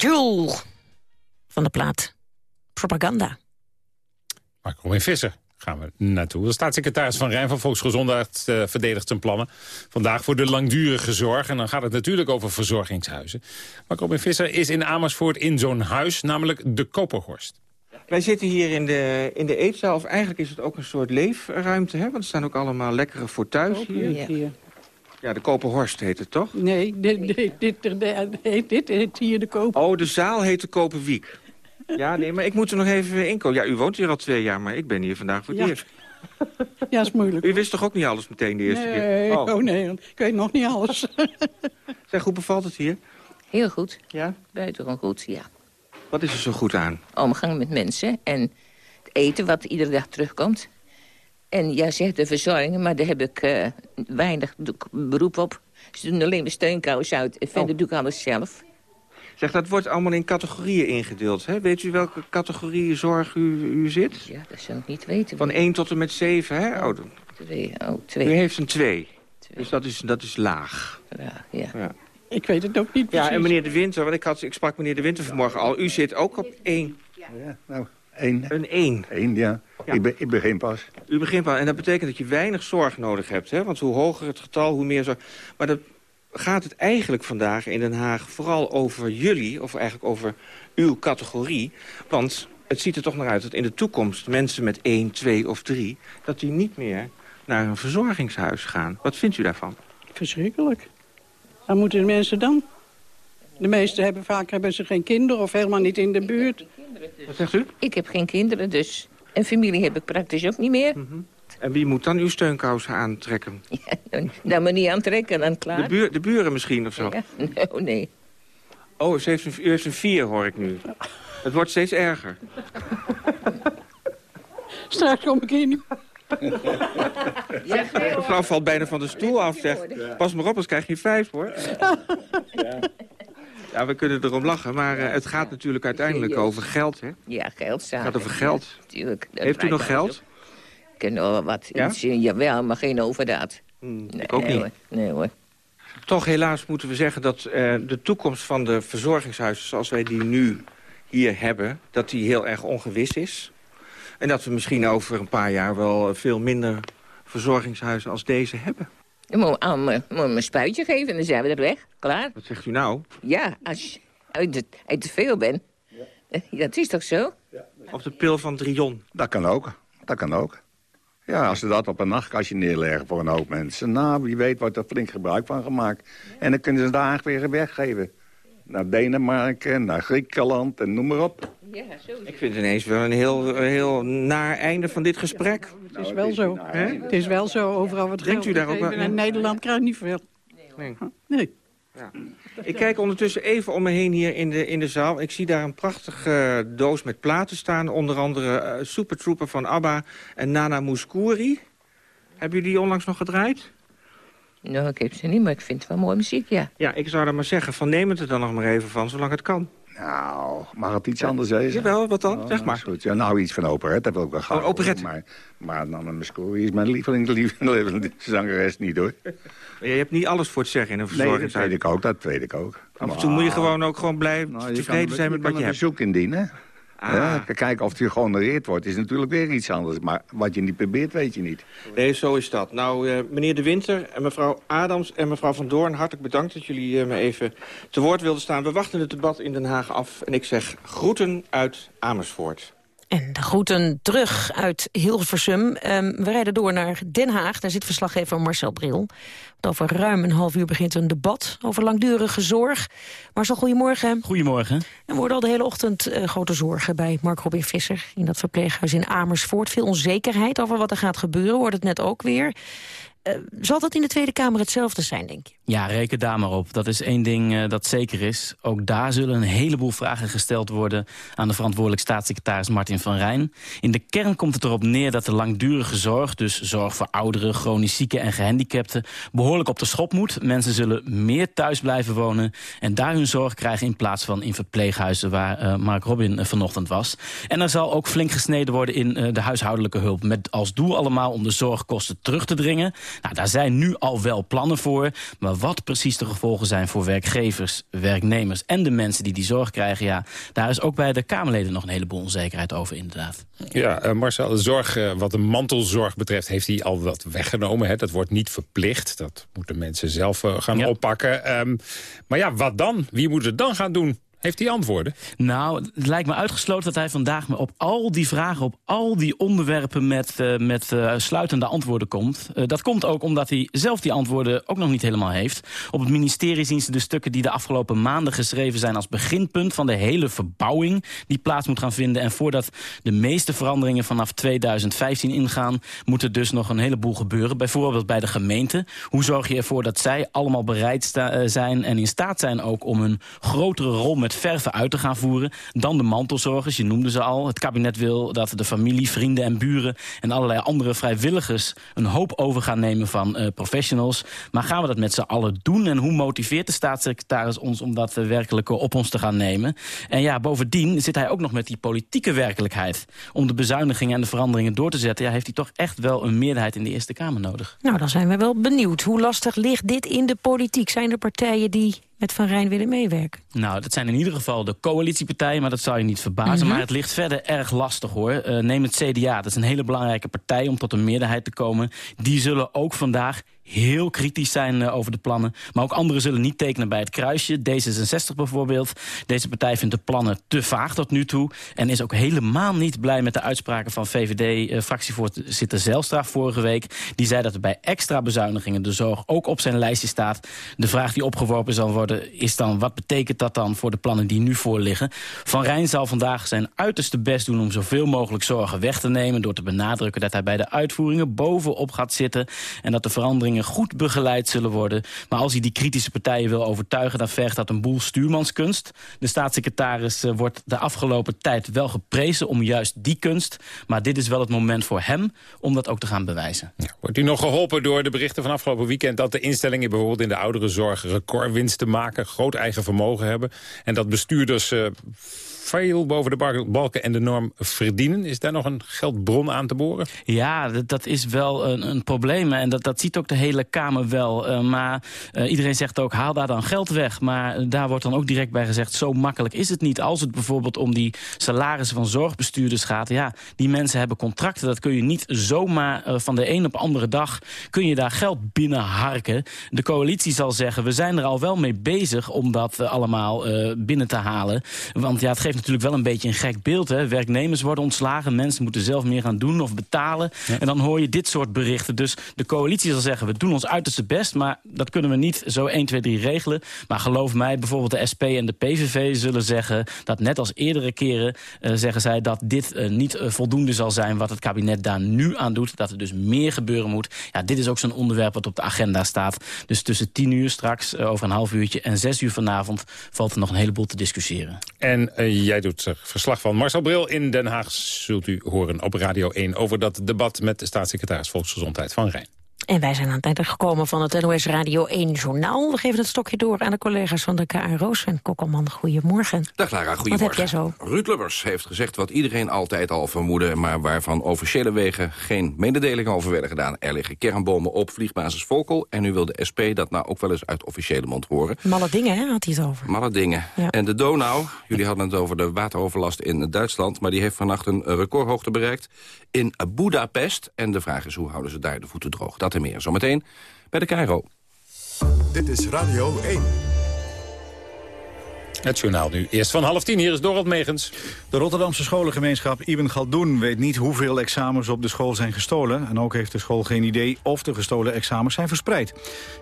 Jul van de plaat Propaganda. Mark Robin Visser gaan we naartoe. De staatssecretaris Van Rijn van Volksgezondheid uh, verdedigt zijn plannen. Vandaag voor de langdurige zorg. En dan gaat het natuurlijk over verzorgingshuizen. Mark Robin Visser is in Amersfoort in zo'n huis, namelijk de Koperhorst. Wij zitten hier in de, in de eetzaal. Of eigenlijk is het ook een soort leefruimte. Hè? Want er staan ook allemaal lekkere fauteuils hier. Ja. Ja, de Koperhorst heet het toch? Nee, dit, dit, dit, dit, dit heet hier de Koper. Oh, de zaal heet de Koperwiek. Ja, nee, maar ik moet er nog even inkomen. Ja, u woont hier al twee jaar, maar ik ben hier vandaag voor het Ja. eerst. Ja, is moeilijk. U wist toch ook niet alles meteen de eerste Nee, keer? oh. nee, ik weet nog niet alles. Zeg, hoe bevalt het hier? Heel goed. Ja? Buitengewoon goed, ja. Wat is er zo goed aan? Omgang met mensen en het eten wat iedere dag terugkomt. En ja, zegt de verzorging, maar daar heb ik eh, weinig beroep op. Ze doen alleen mijn steunkous uit. En verder doe ik alles zelf. Zeg, dat wordt allemaal in categorieën ingedeeld. Hè? Weet u welke categorie zorg u, u zit? Ja, dat zou ik niet weten. Van 1 tot en met 7, hè? Oh, dan- Twee, oh, twee. U heeft een 2. Dus dat is, dat is laag. Ja, ja. Ja. Ik weet het ook niet Ja, precies. en meneer De Winter, want ik, had, ik sprak meneer De Winter vanmorgen al. U zit ook op 1. Nou, één. Een 1. Eén, ja. Ik, be, ik begin pas. U begint wel. En dat betekent dat je weinig zorg nodig hebt. Hè? Want hoe hoger het getal, hoe meer zorg. Maar dat gaat het eigenlijk vandaag in Den Haag vooral over jullie... of eigenlijk over uw categorie. Want het ziet er toch naar uit dat in de toekomst... mensen met 1, 2 of 3... dat die niet meer naar een verzorgingshuis gaan. Wat vindt u daarvan? Verschrikkelijk. Waar moeten de mensen dan? De meesten hebben vaak hebben ze geen kinderen of helemaal niet in de buurt. Wat zegt u? Ik heb geen kinderen, dus... En familie heb ik praktisch ook niet meer. En wie moet dan uw steunkousen aantrekken? Dan, dan maar niet aantrekken, dan klaar. De, buur, de buren misschien of zo? Ja, oh nee. Oh, ze heeft een, u heeft een 4, hoor ik nu. Het wordt steeds erger. Straks kom ik hier niet. Mevrouw valt bijna van de stoel af, zegt. Pas maar op, anders krijg je vijf, hoor. Ja, we kunnen erom lachen, maar eh, het gaat natuurlijk uiteindelijk over geld, hè? Ja, geld Het gaat over geld. Dat Heeft u nog geld? Ik heb nog wel wat. Ja? Iets, eh, jawel, maar geen overdaad. nee, ik ook nee, niet. Hoor. Nee hoor. Toch helaas moeten we zeggen dat eh, de toekomst van de verzorgingshuizen... zoals wij die nu hier hebben, dat die heel erg ongewis is. En dat we misschien over een paar jaar wel veel minder verzorgingshuizen als deze hebben. Je moet aan een spuitje geven en dan zijn we er weg. Klaar? Wat zegt u nou? Ja, als je uit, de, uit te veel bent. Eh, Dat is toch zo? Of de pil van Drion? Dat kan ook. Dat kan ook. Ja, als ze dat op een nachtkastje neerleggen voor een hoop mensen... nou, wie weet wordt er flink gebruik van gemaakt. En dan kunnen ze daar weer weggeven. Naar Denemarken, naar Griekenland en noem maar op. Ja, zo Ik vind het ineens wel een heel, heel naar einde van dit gesprek. Het is wel zo. Het is wel zo, overal wat Denkt geld u daar ook. En Nederland krijgt niet veel. Nee. Nee. Ik kijk ondertussen even om me heen hier in de, in de zaal. Ik zie daar een prachtige doos met platen staan. Onder andere eh, Super Trooper van ABBA en Nana Mouskouri. Hebben jullie die onlangs nog gedraaid? Nou, ik heb ze niet, maar ik vind het wel mooie muziek, ja. Ja, ik zou dan maar zeggen, van neem het er dan nog maar even van, zolang het kan. Nou, mag het iets anders zijn? Jawel, wat dan? zeg maar. Goed. Ja, nou, iets van operette heb ik ook wel gehad. Oh, operette. Maar, maar Nana Muscuri is mijn lieveling, lieveling zangeres niet, hoor. Maar je hebt niet alles voor het zeggen in een Nee, dat weet ik ook, dat weet ik ook. Af en toe moet je gewoon ook gewoon blij Nou, je tevreden kan, zijn met je wat kan je een hebt. verzoek indienen. Ah. Ja, kijken of het gehonoreerd wordt is natuurlijk weer iets anders. Maar wat je niet probeert, weet je niet. Nee, zo is dat. Nou, eh, meneer De Winter en mevrouw Adams en mevrouw Van Doorn... hartelijk bedankt dat jullie eh, me even te woord wilden staan. We wachten het debat in Den Haag af. En ik zeg groeten uit Amersfoort. En de groeten terug uit Hilversum. Ehm, we rijden door naar Den Haag. Daar zit verslaggever Marcel Bril. Want over ruim een half uur begint een debat over langdurige zorg. Marcel, goedemorgen. Goedemorgen. Er worden al de hele ochtend eh, grote zorgen bij Mark Robin Visser... in dat verpleeghuis in Amersfoort. Veel onzekerheid over wat er gaat gebeuren, wordt het net ook weer. Eh, zal dat in de Tweede Kamer hetzelfde zijn, denk je? Ja, reken daar maar op. Dat is één ding eh, dat zeker is. Ook daar zullen een heleboel vragen gesteld worden... aan de verantwoordelijk staatssecretaris Martin van Rijn. In de kern komt het erop neer dat de langdurige zorg... dus zorg voor ouderen, chronisch zieken en gehandicapten... behoorlijk op de schop moet. Mensen zullen meer thuis blijven wonen... en daar hun zorg krijgen in plaats van in verpleeghuizen... waar eh, Mark Robin vanochtend was. En er zal ook flink gesneden worden in de huishoudelijke hulp... met als doel allemaal om de zorgkosten terug te dringen. Nou, daar zijn nu al wel plannen voor. Maar wat precies de gevolgen zijn voor werkgevers, werknemers... en de mensen die die zorg krijgen... ja, daar is ook bij de Kamerleden nog een heleboel onzekerheid over inderdaad. Ja, uh, Marcel, de zorg, uh, wat de mantelzorg betreft... heeft hij al wat weggenomen. Hè? Dat wordt niet verplicht. Dat moeten mensen zelf uh, gaan ja. oppakken. Um, maar ja, wat dan? Wie moet het dan gaan doen? Heeft hij antwoorden? Nou, het lijkt me uitgesloten dat hij vandaag op al die vragen... op al die onderwerpen met, uh, met uh, sluitende antwoorden komt. Uh, dat komt ook omdat hij zelf die antwoorden ook nog niet helemaal heeft. Op het ministerie zien ze de stukken die de afgelopen maanden geschreven zijn... als beginpunt van de hele verbouwing die plaats moet gaan vinden. En voordat de meeste veranderingen vanaf 2015 ingaan... moet er dus nog een heleboel gebeuren. Bijvoorbeeld bij de gemeente. Hoe zorg je ervoor dat zij allemaal bereid zijn en in staat zijn ook... om een grotere rol met met verven uit te gaan voeren. Dan de mantelzorgers, je noemde ze al. Het kabinet wil dat de familie, vrienden en buren... en allerlei andere vrijwilligers een hoop over gaan nemen van uh, professionals. Maar gaan we dat met z'n allen doen? En hoe motiveert de staatssecretaris ons om dat uh, werkelijk op ons te gaan nemen? En ja, bovendien zit hij ook nog met die politieke werkelijkheid. Om de bezuinigingen en de veranderingen door te zetten... Ja, heeft hij toch echt wel een meerderheid in de Eerste Kamer nodig. Nou, dan zijn we wel benieuwd. Hoe lastig ligt dit in de politiek? Zijn er partijen die met Van Rijn willen meewerken? Nou, dat zijn in ieder geval de coalitiepartijen, maar dat zou je niet verbazen. Mm -hmm. Maar het ligt verder erg lastig, hoor. Uh, neem het CDA, dat is een hele belangrijke partij om tot een meerderheid te komen. Die zullen ook vandaag heel kritisch zijn uh, over de plannen. Maar ook anderen zullen niet tekenen bij het kruisje. D66 bijvoorbeeld. Deze partij vindt de plannen te vaag tot nu toe. En is ook helemaal niet blij met de uitspraken van VVD-fractievoorzitter uh, Zelstra vorige week. Die zei dat er bij extra bezuinigingen de zorg ook op zijn lijstje staat. De vraag die opgeworpen zal worden is dan... wat betekent dat dan voor de plannen die nu voorliggen? Van Rijn zal vandaag zijn uiterste best doen om zoveel mogelijk zorgen weg te nemen... door te benadrukken dat hij bij de uitvoeringen bovenop gaat zitten... en dat de veranderingen goed begeleid zullen worden. Maar als hij die kritische partijen wil overtuigen... dan vergt dat een boel stuurmanskunst. De staatssecretaris uh, wordt de afgelopen tijd wel geprezen om juist die kunst. Maar dit is wel het moment voor hem om dat ook te gaan bewijzen. Ja, wordt u nog geholpen door de berichten van afgelopen weekend... dat de instellingen bijvoorbeeld in de ouderenzorg recordwinsten maken... groot eigen vermogen hebben... en dat bestuurders... Uh, veel boven de balken en de norm verdienen. Is daar nog een geldbron aan te boren? Ja, dat, is wel een, een, probleem. En dat, dat ziet ook de hele Kamer wel. Uh, maar uh, iedereen zegt ook, haal daar dan geld weg. Maar daar wordt dan ook direct bij gezegd, zo makkelijk is het niet. Als het bijvoorbeeld om die salarissen van zorgbestuurders gaat. Ja, die mensen hebben contracten. Dat kun je niet zomaar van de een op de andere dag... kun je daar geld binnenharken. De coalitie zal zeggen, we zijn er al wel mee bezig... om dat allemaal binnen te halen. Want ja, het geeft natuurlijk wel een beetje een gek beeld. Hè? Werknemers worden ontslagen, mensen moeten zelf meer gaan doen of betalen. Ja. En dan hoor je dit soort berichten. Dus de coalitie zal zeggen, we doen ons uiterste best... maar dat kunnen we niet zo 1, 2, 3 regelen. Maar geloof mij, bijvoorbeeld de SP en de PVV zullen zeggen... dat net als eerdere keren uh, zeggen zij dat dit uh, niet uh, voldoende zal zijn... wat het kabinet daar nu aan doet, dat er dus meer gebeuren moet. Ja, dit is ook zo'n onderwerp wat op de agenda staat. Dus tussen 10 uur straks, over een half uurtje... en 6 uur vanavond valt er nog een heleboel te discussiëren. En jij doet er verslag van. Marcel Bril in Den Haag zult u horen op Radio 1... over dat debat met de staatssecretaris Volksgezondheid van Rijn. En wij zijn aan het einde gekomen van het NOS Radio 1 Journaal. We geven het stokje door aan de collega's van de KRO. Sven Kokkelman, goedemorgen. Dag Lara, goedemorgen. Wat heb jij zo? Ruud Lubbers heeft gezegd wat iedereen altijd al vermoedde... maar waarvan officiële wegen geen mededelingen over werden gedaan. Er liggen kernbomen op vliegbasis Volkel... en nu wil de SP dat nou ook wel eens uit officiële mond horen. Malle dingen, hè, had hij het over. Malle dingen. Ja. En de Donau, jullie hadden het over de wateroverlast in Duitsland... maar die heeft vannacht een recordhoogte bereikt in Budapest. En de vraag is, hoe houden ze daar de voeten droog? Dat en meer zometeen bij de Cairo. Dit is Radio 1. Het journaal nu. Eerst van half tien. Hier is Dorot Megens. De Rotterdamse scholengemeenschap Ibn Galdoen weet niet hoeveel examens op de school zijn gestolen. En ook heeft de school geen idee of de gestolen examens zijn verspreid.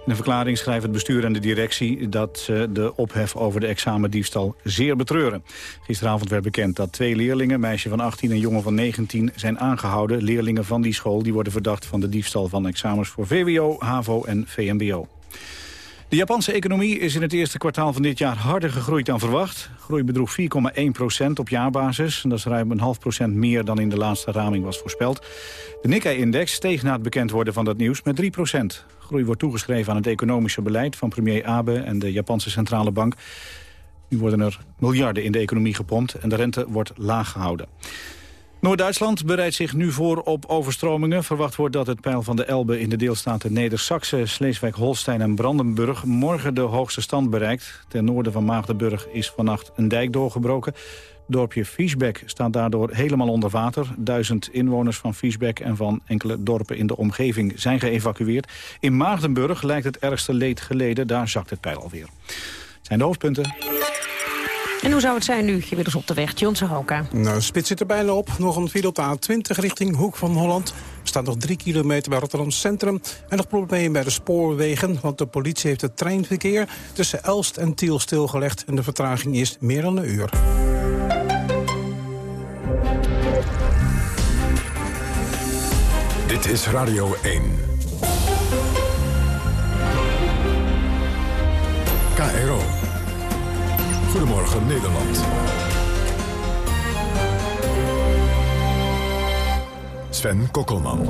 In een verklaring schrijft het bestuur en de directie dat ze de ophef over de examendiefstal zeer betreuren. Gisteravond werd bekend dat twee leerlingen, meisje van 18 en jongen van 19, zijn aangehouden. Leerlingen van die school die worden verdacht van de diefstal van examens voor VWO, HAVO en VMBO. De Japanse economie is in het eerste kwartaal van dit jaar harder gegroeid dan verwacht. Groei bedroeg 4,1 procent op jaarbasis. Dat is ruim een half procent meer dan in de laatste raming was voorspeld. De Nikkei-index steeg na het bekend worden van dat nieuws met 3 procent. Groei wordt toegeschreven aan het economische beleid van premier Abe en de Japanse centrale bank. Nu worden er miljarden in de economie gepompt en de rente wordt laag gehouden. Noord-Duitsland bereidt zich nu voor op overstromingen. Verwacht wordt dat het peil van de Elbe in de deelstaten Neder-Saxe, Sleeswijk-Holstein en Brandenburg morgen de hoogste stand bereikt. Ten noorden van Maagdenburg is vannacht een dijk doorgebroken. Dorpje Fiesbeck staat daardoor helemaal onder water. Duizend inwoners van Fiesbeck en van enkele dorpen in de omgeving zijn geëvacueerd. In Maagdenburg lijkt het ergste leed geleden. Daar zakt het peil alweer. Het zijn de hoofdpunten. En hoe zou het zijn nu? Je bent dus op de weg, Johnse Hoka. Nou, spits zit er bijna op. Nog een file op de A20 richting Hoek van Holland. Er staat nog drie kilometer bij Rotterdam Centrum. En nog problemen bij de spoorwegen, want de politie heeft het treinverkeer... tussen Elst en Tiel stilgelegd en de vertraging is meer dan een uur. Dit is Radio 1. KRO. Goedemorgen Nederland. Sven Kokkelman.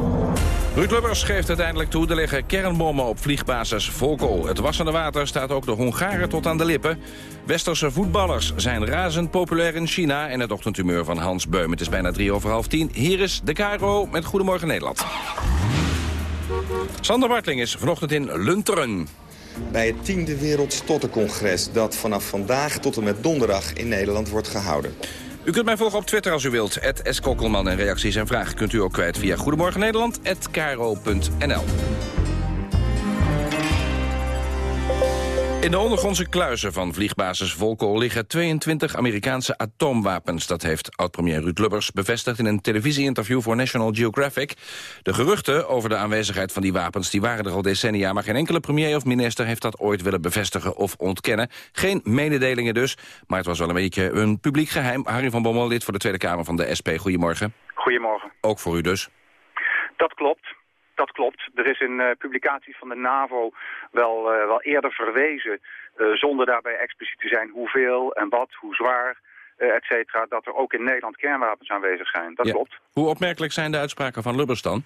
Ruud Lubbers geeft uiteindelijk toe. Er liggen kernbommen op vliegbasis Volkel. Het wassende water staat ook de Hongaren tot aan de lippen. Westerse voetballers zijn razend populair in China... en het ochtendhumeur van Hans Beum. Het is bijna drie over half tien. Hier is de Caro met Goedemorgen Nederland. Sander Bartling is vanochtend in Lunteren. Bij het tiende Wereldstottencongres dat vanaf vandaag tot en met donderdag in Nederland wordt gehouden. U kunt mij volgen op Twitter als u wilt. Het en reacties en vragen kunt u ook kwijt via Goedemorgen Nederland. In de ondergrondse kluizen van vliegbasis Volkel liggen 22 Amerikaanse atoomwapens. Dat heeft oud-premier Ruud Lubbers bevestigd in een televisieinterview voor National Geographic. De geruchten over de aanwezigheid van die wapens die waren er al decennia... maar geen enkele premier of minister heeft dat ooit willen bevestigen of ontkennen. Geen mededelingen dus, maar het was wel een beetje een publiek geheim. Harry van Bommel, lid voor de Tweede Kamer van de SP. Goedemorgen. Goedemorgen. Ook voor u dus. Dat klopt. Dat klopt. Er is in uh, publicatie van de NAVO wel, uh, wel eerder verwezen, uh, zonder daarbij expliciet te zijn hoeveel en wat, hoe zwaar, et cetera, dat er ook in Nederland kernwapens aanwezig zijn. Dat ja. klopt. Hoe opmerkelijk zijn de uitspraken van Lubbers dan?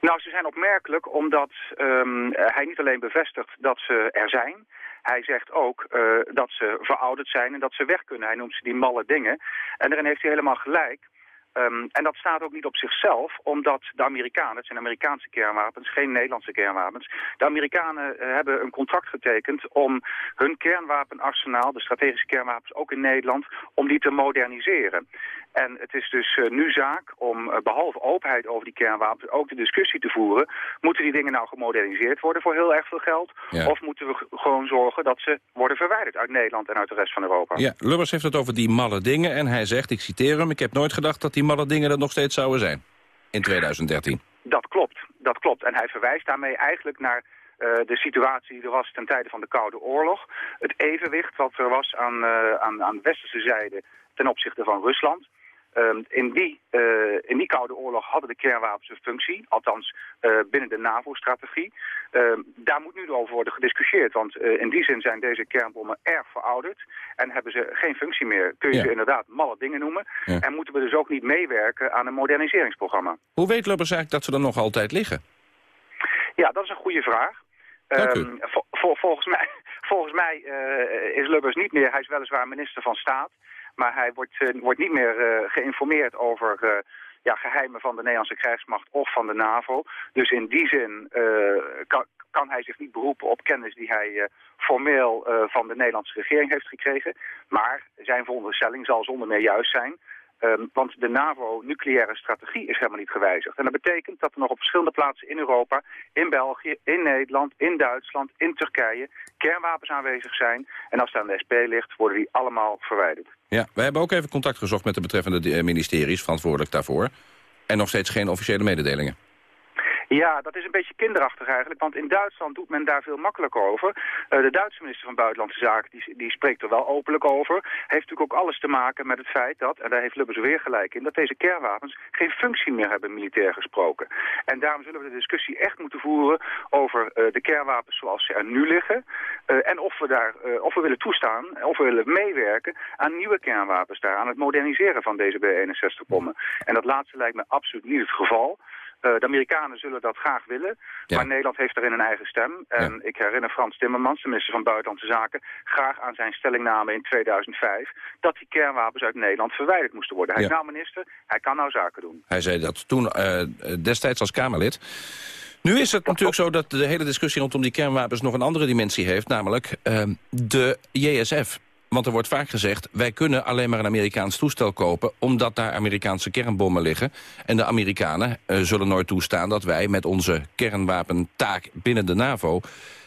Nou, ze zijn opmerkelijk omdat um, hij niet alleen bevestigt dat ze er zijn... Hij zegt ook uh, dat ze verouderd zijn en dat ze weg kunnen. Hij noemt ze die malle dingen. En daarin heeft hij helemaal gelijk. Um, en dat staat ook niet op zichzelf, omdat de Amerikanen, het zijn Amerikaanse kernwapens, geen Nederlandse kernwapens. De Amerikanen uh, hebben een contract getekend om hun kernwapenarsenaal, de strategische kernwapens ook in Nederland, om die te moderniseren. En het is dus uh, nu zaak om, uh, behalve openheid over die kernwapens, ook de discussie te voeren. Moeten die dingen nou gemoderniseerd worden voor heel erg veel geld? Ja. Of moeten we gewoon zorgen dat ze worden verwijderd uit Nederland en uit de rest van Europa? Ja, Lubbers heeft het over die malle dingen en hij zegt, ik citeer hem, ik heb nooit gedacht dat die malle dingen er nog steeds zouden zijn. In 2013. Dat klopt, dat klopt. En hij verwijst daarmee eigenlijk naar uh, de situatie die er was ten tijde van de Koude Oorlog. Het evenwicht wat er was aan, uh, aan, aan westerse zijde ten opzichte van Rusland. Um, in, die, uh, in die Koude Oorlog hadden de kernwapens een functie, althans uh, binnen de NAVO-strategie. Uh, daar moet nu over worden gediscussieerd, want in die zin zijn deze kernbommen erg verouderd en hebben ze geen functie meer. Kun je ja. ze inderdaad malle dingen noemen ja. en moeten we dus ook niet meewerken aan een moderniseringsprogramma. Hoe weet Lubbers eigenlijk dat ze er nog altijd liggen? Ja, dat is een goede vraag. Um, vol, volgens mij, volgens mij is Lubbers niet meer, hij is weliswaar minister van Staat... Maar hij wordt, uh, wordt niet meer uh, geïnformeerd over uh, ja, geheimen van de Nederlandse krijgsmacht of van de NAVO. Dus in die zin kan, kan, hij zich niet beroepen op kennis die hij formeel van de Nederlandse regering heeft gekregen. Maar zijn veronderstelling zal zonder meer juist zijn Um, want de NAVO-nucleaire strategie is helemaal niet gewijzigd. En dat betekent dat er nog op verschillende plaatsen in Europa, in België, in Nederland, in Duitsland, in Turkije, kernwapens aanwezig zijn. En als het aan de SP ligt, worden die allemaal verwijderd. Ja, wij hebben ook even contact gezocht met de betreffende ministeries verantwoordelijk daarvoor. En nog steeds geen officiële mededelingen. Ja, dat is een beetje kinderachtig eigenlijk, want in Duitsland doet men daar veel makkelijker over. Uh, de Duitse minister van Buitenlandse Zaken, die, die spreekt er wel openlijk over. Heeft natuurlijk ook alles te maken met het feit dat, en daar heeft Lubbers weer gelijk in, dat deze kernwapens geen functie meer hebben militair gesproken. En daarom zullen we de discussie echt moeten voeren over uh, de kernwapens zoals ze er nu liggen. Uh, en of we, daar, of we willen toestaan, of we willen meewerken aan nieuwe kernwapens daar, aan het moderniseren van deze B-61-bommen. En dat laatste lijkt me absoluut niet het geval. Eh, de Amerikanen zullen dat graag willen, maar Nederland heeft daarin een eigen stem. En ik herinner Frans Timmermans, de minister van Buitenlandse Zaken, graag aan zijn stellingname in 2005 dat die kernwapens uit Nederland verwijderd moesten worden. Hij is nou minister, hij kan nou zaken doen. Hij zei dat toen uh, destijds als Kamerlid. Nu is het natuurlijk zo dat de hele discussie rondom die kernwapens nog een andere dimensie heeft, namelijk uh, de JSF. Want er wordt vaak gezegd, wij kunnen alleen maar een Amerikaans toestel kopen... omdat daar Amerikaanse kernbommen liggen. En de Amerikanen uh, zullen nooit toestaan dat wij met onze kernwapentaak binnen de NAVO...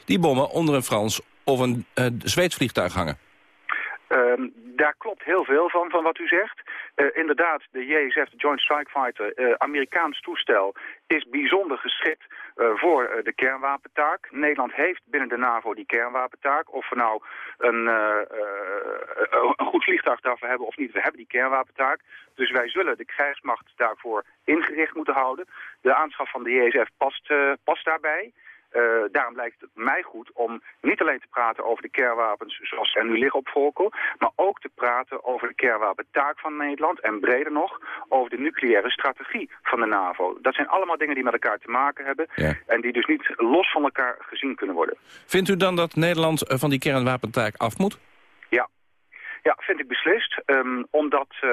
die bommen onder een Frans of een uh, Zweeds vliegtuig hangen. Uh, daar klopt heel veel van, van wat u zegt. Uh, inderdaad, de JSF, de Joint Strike Fighter, uh, Amerikaans toestel, is bijzonder geschikt uh, voor de kernwapentaak. Nederland heeft binnen de NAVO die kernwapentaak. Of we nou een, een goed vliegtuig daarvoor hebben of niet, we hebben die kernwapentaak. Dus wij zullen de krijgsmacht daarvoor ingericht moeten houden. De aanschaf van de JSF past, past daarbij. Uh, daarom lijkt het mij goed om niet alleen te praten over de kernwapens zoals er nu liggen op Volkel, maar ook te praten over de kernwapentaak van Nederland en breder nog over de nucleaire strategie van de NAVO. Dat zijn allemaal dingen die met elkaar te maken hebben ja. en die dus niet los van elkaar gezien kunnen worden. Vindt u dan dat Nederland van die kernwapentaak af moet? Ja, ja vind ik beslist. Um, omdat uh,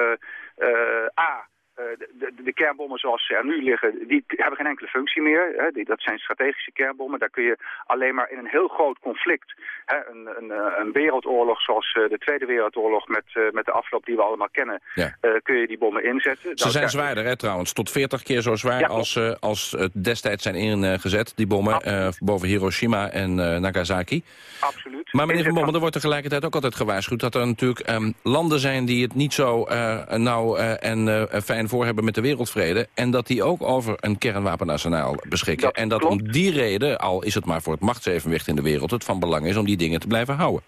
uh, A de, de, de, kernbommen zoals ze er nu liggen, die hebben geen enkele functie meer. Hè. Die, dat zijn strategische kernbommen. Daar kun je alleen maar in een heel groot conflict, hè, een, een, een, wereldoorlog zoals de Tweede Wereldoorlog met, met de afloop die we allemaal kennen, ja. uh, kun je die bommen inzetten. Ze zijn zwaarder hè, trouwens, tot 40 keer zo zwaar ja, als, uh, als destijds zijn ingezet, die bommen boven Hiroshima en Nagasaki. Absoluut. Maar meneer Van Bommel, er wordt tegelijkertijd ook altijd gewaarschuwd dat er natuurlijk um, landen zijn die het niet zo nauw en fijn voor hebben met de wereldvrede... en dat die ook over een kernwapenarsenaal beschikken. Dat en dat klopt. om die reden, al is het maar voor het machtsevenwicht in de wereld... het van belang is om die dingen te blijven houden.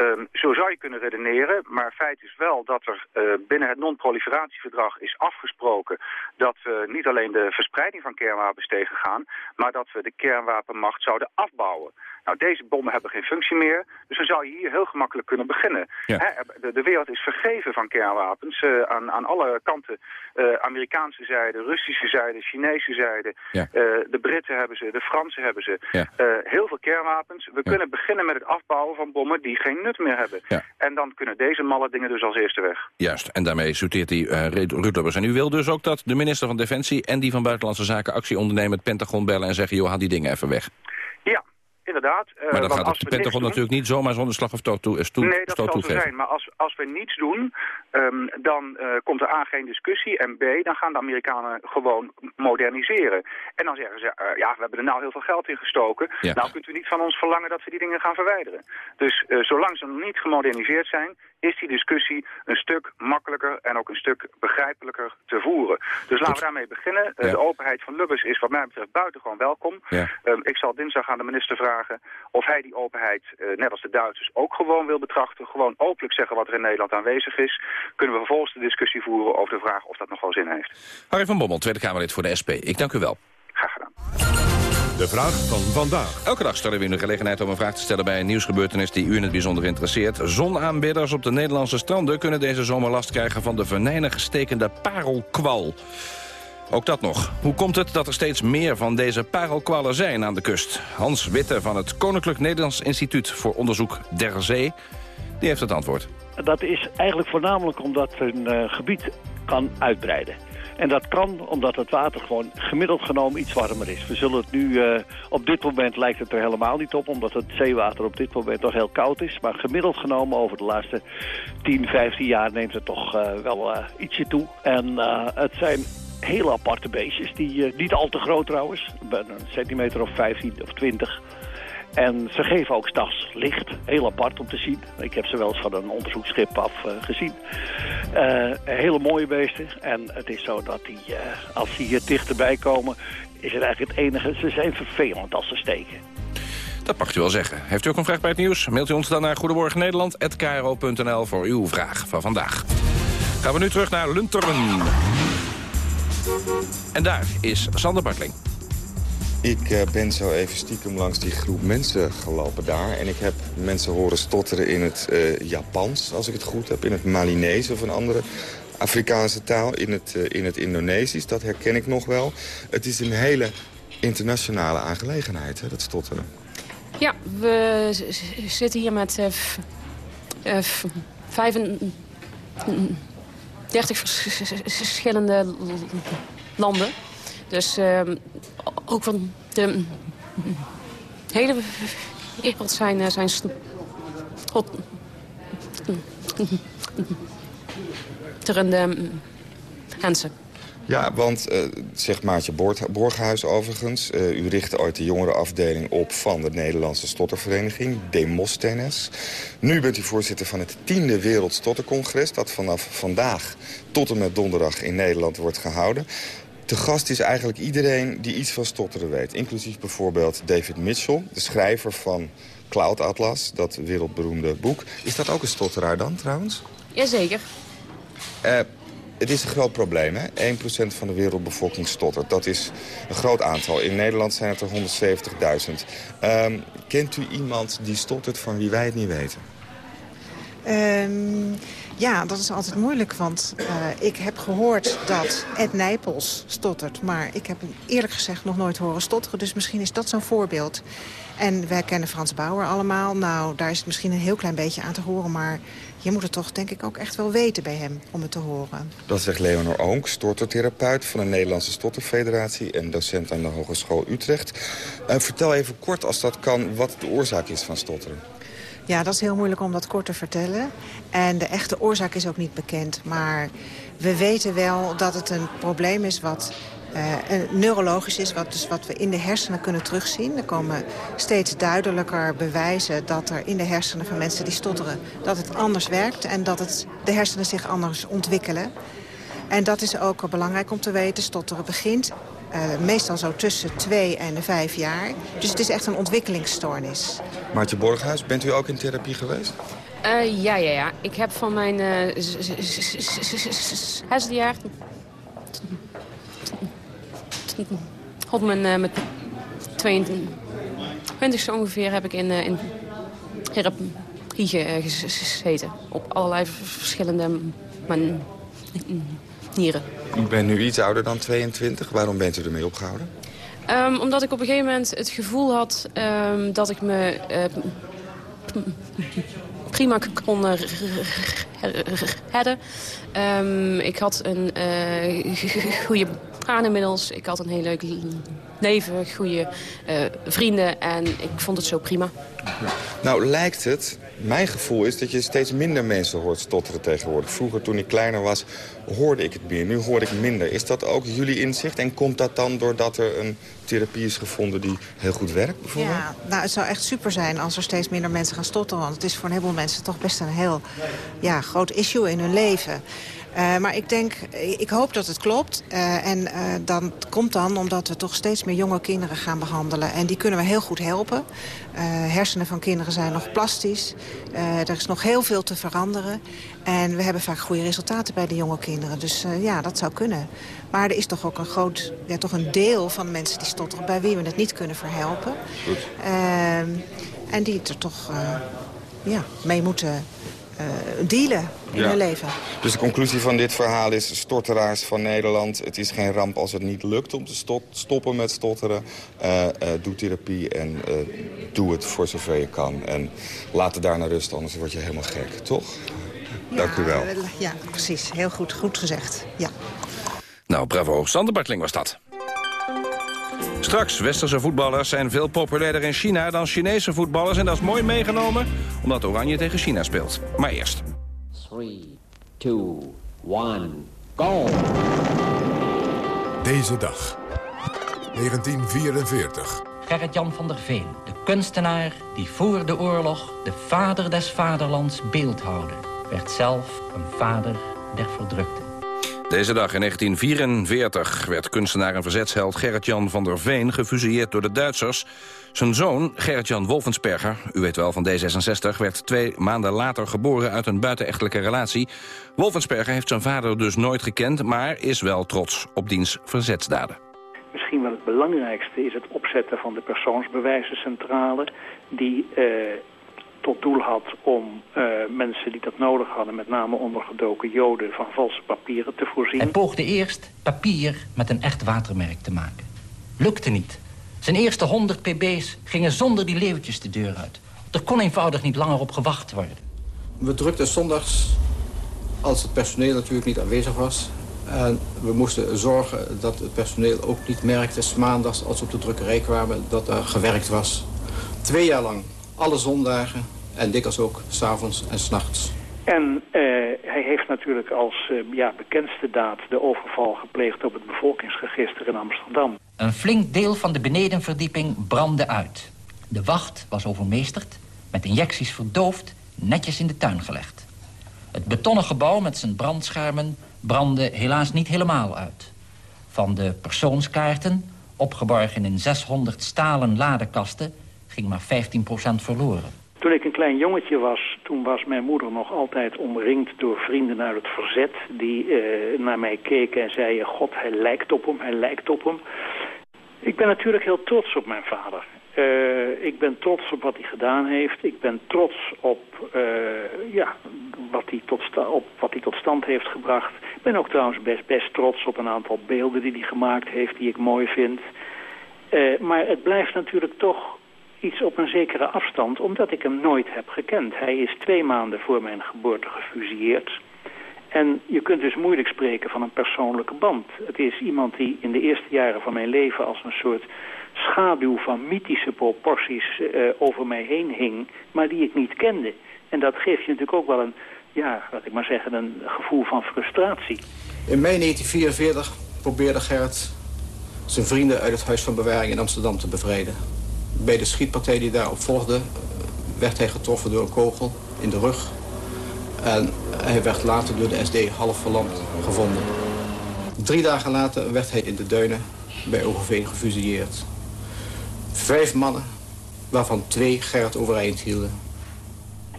Um, zo zou je kunnen redeneren, maar feit is wel dat er uh, binnen het non-proliferatieverdrag is afgesproken dat we niet alleen de verspreiding van kernwapens tegengaan, maar dat we de kernwapenmacht zouden afbouwen. Nou, deze bommen hebben geen functie meer, dus dan zou je hier heel gemakkelijk kunnen beginnen. Ja. De, de, wereld is vergeven van kernwapens uh, aan, aan alle kanten. Uh, Amerikaanse zijde, Russische zijde, Chinese zijde. Ja. De Britten hebben ze, de Fransen hebben ze. Ja. heel veel kernwapens. We kunnen beginnen met het afbouwen van bommen die geen nut meer hebben. En dan kunnen deze malle dingen dus als eerste weg. Juist, en daarmee sorteert hij Ruud Lubbers. En u wil dus ook dat de minister van Defensie en die van Buitenlandse Zaken actie ondernemen... het Pentagon bellen en zeggen, joh, haal die dingen even weg. Ja, inderdaad. Uh, maar dat gaat het Pentagon natuurlijk niet zomaar zonder slag of stoot, toe, toe, Nee, dat zal zo zijn. Maar als, als we niets doen, um, dan uh, komt er A geen discussie en B, dan gaan de Amerikanen gewoon moderniseren. En dan zeggen ze, uh, ja, we hebben er nou heel veel geld in gestoken. Ja. Nou kunt u niet van ons verlangen dat we die dingen gaan verwijderen. Dus zolang ze nog niet gemoderniseerd zijn, is die discussie een stuk makkelijker en ook een stuk begrijpelijker te voeren. Dus laten we daarmee beginnen. Ja. De openheid van Lubbers is wat mij betreft buitengewoon welkom. Ja. Um, ik zal dinsdag aan de minister vragen of hij die openheid, net als de Duitsers, ook gewoon wil betrachten. Gewoon openlijk zeggen wat er in Nederland aanwezig is. Kunnen we vervolgens de discussie voeren over de vraag of dat nog wel zin heeft. Harry van Bommel, Tweede Kamerlid voor de SP. Ik dank u wel. Graag gedaan. De vraag van vandaag. Elke dag stellen we u de gelegenheid om een vraag te stellen bij een nieuwsgebeurtenis die u in het bijzonder interesseert. Zonaanbidders op de Nederlandse stranden kunnen deze zomer last krijgen van de venijnig stekende parelkwal. Ook dat nog. Hoe komt het dat er steeds meer van deze parelkwallen zijn aan de kust? Hans Witte van het Koninklijk Nederlands Instituut voor Onderzoek der Zee, die heeft het antwoord. Dat is eigenlijk voornamelijk omdat een uh, gebied kan uitbreiden. En dat kan omdat het water gewoon gemiddeld genomen iets warmer is. We zullen het nu, uh, op dit moment lijkt het er helemaal niet op... omdat het zeewater op dit moment nog heel koud is. Maar gemiddeld genomen over de laatste 10, 15 jaar neemt het toch uh, wel ietsje toe. En het zijn hele aparte beestjes, die niet al te groot trouwens. Een centimeter of 15 of 20... En ze geven ook s'nachts licht, heel apart om te zien. Ik heb ze wel eens van een onderzoeksschip af uh, gezien. Uh, hele mooie beesten. En het is zo dat die, uh, als ze hier dichterbij komen, is het eigenlijk het enige. Ze zijn vervelend als ze steken. Dat mag u wel zeggen. Heeft u ook een vraag bij het nieuws? Mailt u ons dan naar goedemorgennederland.kro.nl voor uw vraag van vandaag. Gaan we nu terug naar Lunteren. En daar is Sander Bartling. Ik uh, ben zo even stiekem langs die groep mensen gelopen daar. En ik heb mensen horen stotteren in het uh, Japans, als ik het goed heb. In het Malinese of een andere Afrikaanse taal in het, uh, in het Indonesisch. Dat herken ik nog wel. Het is een hele internationale aangelegenheid, hè, dat stotteren. Ja, we zitten hier met uh, uh, 35 verschillende landen. Dus uh, ook van de hele wereld zijn, uh, zijn stotterende mensen. Ja, want, uh, zegt Maartje Borghuis overigens... Uh, u richtte ooit de jongerenafdeling op van de Nederlandse Stottervereniging, Demosthenes. Nu bent u voorzitter van het tiende Wereldstottercongres... dat vanaf vandaag tot en met donderdag in Nederland wordt gehouden. Te gast is eigenlijk iedereen die iets van stotteren weet. Inclusief bijvoorbeeld David Mitchell, de schrijver van Cloud Atlas, dat wereldberoemde boek. Is dat ook een stotteraar dan, trouwens? Jazeker. Uh, het is een groot probleem, hè? 1% van de wereldbevolking stottert. Dat is een groot aantal. In Nederland zijn het er 170.000. Um, kent u iemand die stottert van wie wij het niet weten? Um, ja, dat is altijd moeilijk, want uh, ik heb gehoord dat Ed Nijpels stottert. Maar ik heb hem eerlijk gezegd nog nooit horen stotteren. Dus misschien is dat zo'n voorbeeld. En wij kennen Frans Bauer allemaal. Nou, daar is het misschien een heel klein beetje aan te horen. Maar je moet het toch denk ik ook echt wel weten bij hem om het te horen. Dat zegt Leonor Oonk, stottertherapeut van de Nederlandse Stotterfederatie... en docent aan de Hogeschool Utrecht. Uh, vertel even kort, als dat kan, wat de oorzaak is van stotteren. Ja, dat is heel moeilijk om dat kort te vertellen. En de echte oorzaak is ook niet bekend. Maar we weten wel dat het een probleem is wat uh, neurologisch is, wat, dus wat we in de hersenen kunnen terugzien. Er komen steeds duidelijker bewijzen dat er in de hersenen van mensen die stotteren... dat het anders werkt en dat het, de hersenen zich anders ontwikkelen. En dat is ook belangrijk om te weten. Stotteren begint uh, meestal zo tussen twee en vijf jaar. Dus het is echt een ontwikkelingsstoornis. Maartje Borghuis, bent u ook in therapie geweest? Uh, ja, ja, ja. Ik heb van mijn zesde jaar... Op mijn, uh, 22 ongeveer heb ik in, uh, in therapie gezeten. Op allerlei verschillende manieren. U bent nu iets ouder dan 22. Waarom bent u ermee opgehouden? Um, omdat ik op een gegeven moment het gevoel had um, dat ik me uh, prima kon redden. Um, ik had een uh, goede baan inmiddels. Ik had een heel leuk leven, goede uh, vrienden en ik vond het zo prima. Nou lijkt het, mijn gevoel is dat je steeds minder mensen hoort stotteren tegenwoordig. Vroeger toen ik kleiner was hoorde ik het meer, nu hoor ik minder. Is dat ook jullie inzicht en komt dat dan doordat er een therapie is gevonden die heel goed werkt bijvoorbeeld? Ja, nou het zou echt super zijn als er steeds minder mensen gaan stotteren. Want het is voor een heleboel mensen toch best een heel ja, groot issue in hun leven. Uh, maar ik denk, ik hoop dat het klopt. Uh, en uh, dan komt dan omdat we toch steeds meer jonge kinderen gaan behandelen. En die kunnen we heel goed helpen. hersenen van kinderen zijn nog plastisch. er is nog heel veel te veranderen. En we hebben vaak goede resultaten bij de jonge kinderen. Dus ja, dat zou kunnen. Maar er is toch ook een groot, ja, toch een deel van de mensen die stotteren... bij wie we het niet kunnen verhelpen. Goed. Ehm, en die er toch ja, mee moeten dealen in ja. hun leven. Dus de conclusie van dit verhaal is storteraars van Nederland. Het is geen ramp als het niet lukt om te stot stoppen met stotteren. Uh, uh, doe therapie en doe het voor zover je kan. En laat het daar naar rust, anders word je helemaal gek, toch? Ja, Dank u wel. Ja, precies. Heel goed, goed gezegd. Ja. Nou, bravo. Sander Bartling was dat. Straks, westerse voetballers zijn veel populairder in China dan Chinese voetballers. En dat is mooi meegenomen, omdat Oranje tegen China speelt. Maar eerst. 3, 2, 1, go! Deze dag, 1944. Gerrit-Jan van der Veen, de kunstenaar die voor de oorlog... de vader des vaderlands beeldhouwde... werd zelf een vader der verdrukten. Deze dag in 1944 werd kunstenaar en verzetsheld Gerrit-Jan van der Veen gefusilleerd door de Duitsers. Zijn zoon, Gerrit-Jan Wolfensperger, u weet wel van D66, werd twee maanden later geboren uit een buitenechtelijke relatie. Wolfensperger heeft zijn vader dus nooit gekend, maar is wel trots op diens verzetsdaden. Misschien wel het belangrijkste is het opzetten van de persoonsbewijzencentrale die... Uh tot doel had om uh, mensen die dat nodig hadden... met name ondergedoken joden van valse papieren te voorzien. Hij poogde eerst papier met een echt watermerk te maken. Lukte niet. Zijn eerste 100 pb's gingen zonder die leeuwtjes de deur uit. Er kon eenvoudig niet langer op gewacht worden. We drukten zondags, als het personeel natuurlijk niet aanwezig was... En we moesten zorgen dat het personeel ook niet merkte... maandags als we op de drukkerij kwamen, dat er gewerkt was. Twee jaar lang, alle zondagen en dikwijls ook s'avonds en s'nachts. En uh, hij heeft natuurlijk als uh, ja, bekendste daad de overval gepleegd op het bevolkingsregister in Amsterdam. Een flink deel van de benedenverdieping brandde uit. De wacht was overmeesterd, met injecties verdoofd, netjes in de tuin gelegd. Het betonnen gebouw met zijn brandschermen brandde helaas niet helemaal uit. Van de persoonskaarten, opgeborgen in 600 stalen ladekasten, ging maar 15% verloren. Toen ik een klein jongetje was, toen was mijn moeder nog altijd omringd door vrienden uit het verzet... die eh, naar mij keken en zeiden, god, hij lijkt op hem, hij lijkt op hem. Ik ben natuurlijk heel trots op mijn vader. Uh, ik ben trots op wat hij gedaan heeft. Ik ben trots op, uh, ja, wat, hij tot op wat hij tot stand heeft gebracht. Ik ben ook trouwens best, best trots op een aantal beelden die hij gemaakt heeft... die ik mooi vind. Maar het blijft natuurlijk toch iets op een zekere afstand... omdat ik hem nooit heb gekend. Hij is twee maanden voor mijn geboorte gefusilleerd... En je kunt dus moeilijk spreken van een persoonlijke band. Het is iemand die in de eerste jaren van mijn leven als een soort schaduw van mythische proporties uh, over mij heen hing, maar die ik niet kende. En dat geeft je natuurlijk ook wel een, ja, laat ik maar zeggen, een gevoel van frustratie. In mei 1944 probeerde Gerrit zijn vrienden uit het Huis van Bewaring in Amsterdam te bevrijden. Bij de schietpartij die daarop volgde eh, werd hij getroffen door een kogel in de rug. En hij werd later door de SD half verlamd gevonden. Drie dagen later werd hij in de duinen bij Ogeveen gefusilleerd. Vijf mannen, waarvan twee Gerrit overeind hielden.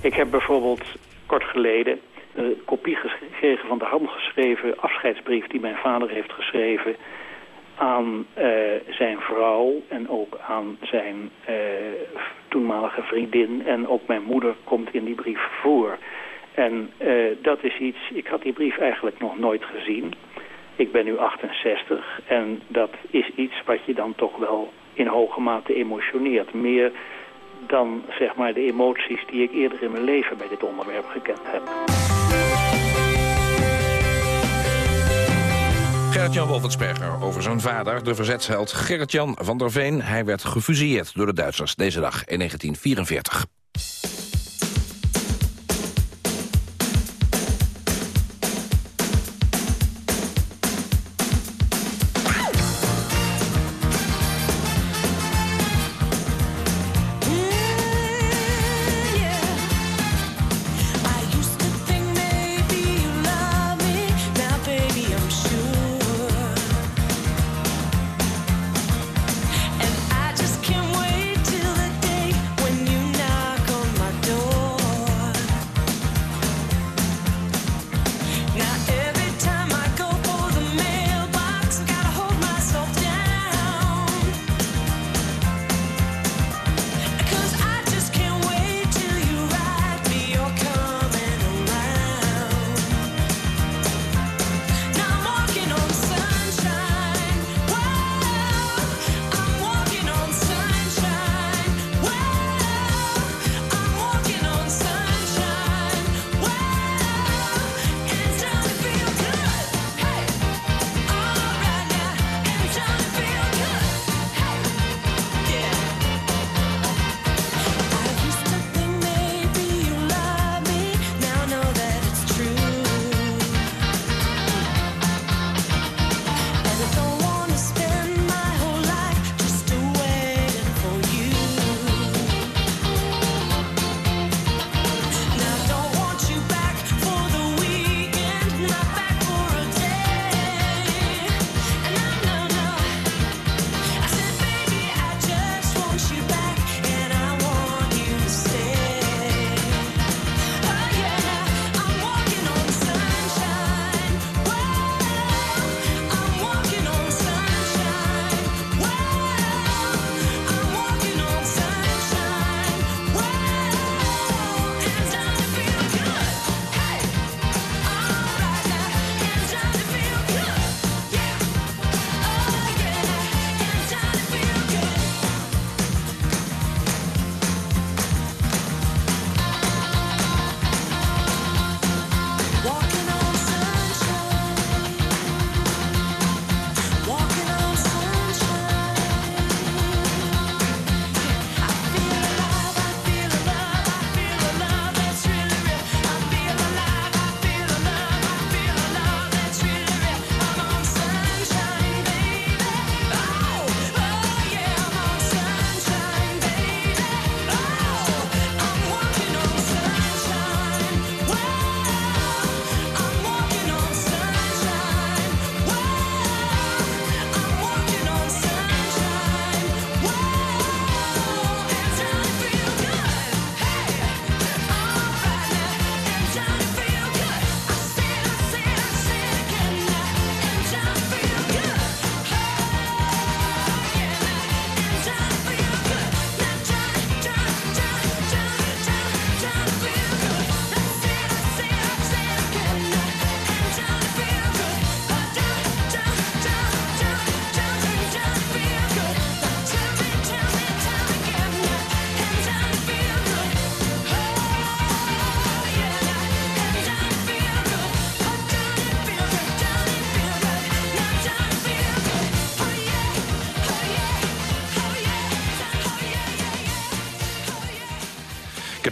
Ik heb bijvoorbeeld kort geleden een kopie gekregen van de handgeschreven afscheidsbrief... die mijn vader heeft geschreven aan uh, zijn vrouw en ook aan zijn uh, toenmalige vriendin. En ook mijn moeder komt in die brief voor. En uh, dat is iets, ik had die brief eigenlijk nog nooit gezien. Ik ben nu 68 en dat is iets wat je dan toch wel in hoge mate emotioneert. Meer dan zeg maar de emoties die ik eerder in mijn leven bij dit onderwerp gekend heb. Gerrit-Jan Wolfensperger over zijn vader, de verzetsheld Gerrit-Jan van der Veen. Hij werd gefusilleerd door de Duitsers deze dag in 1944.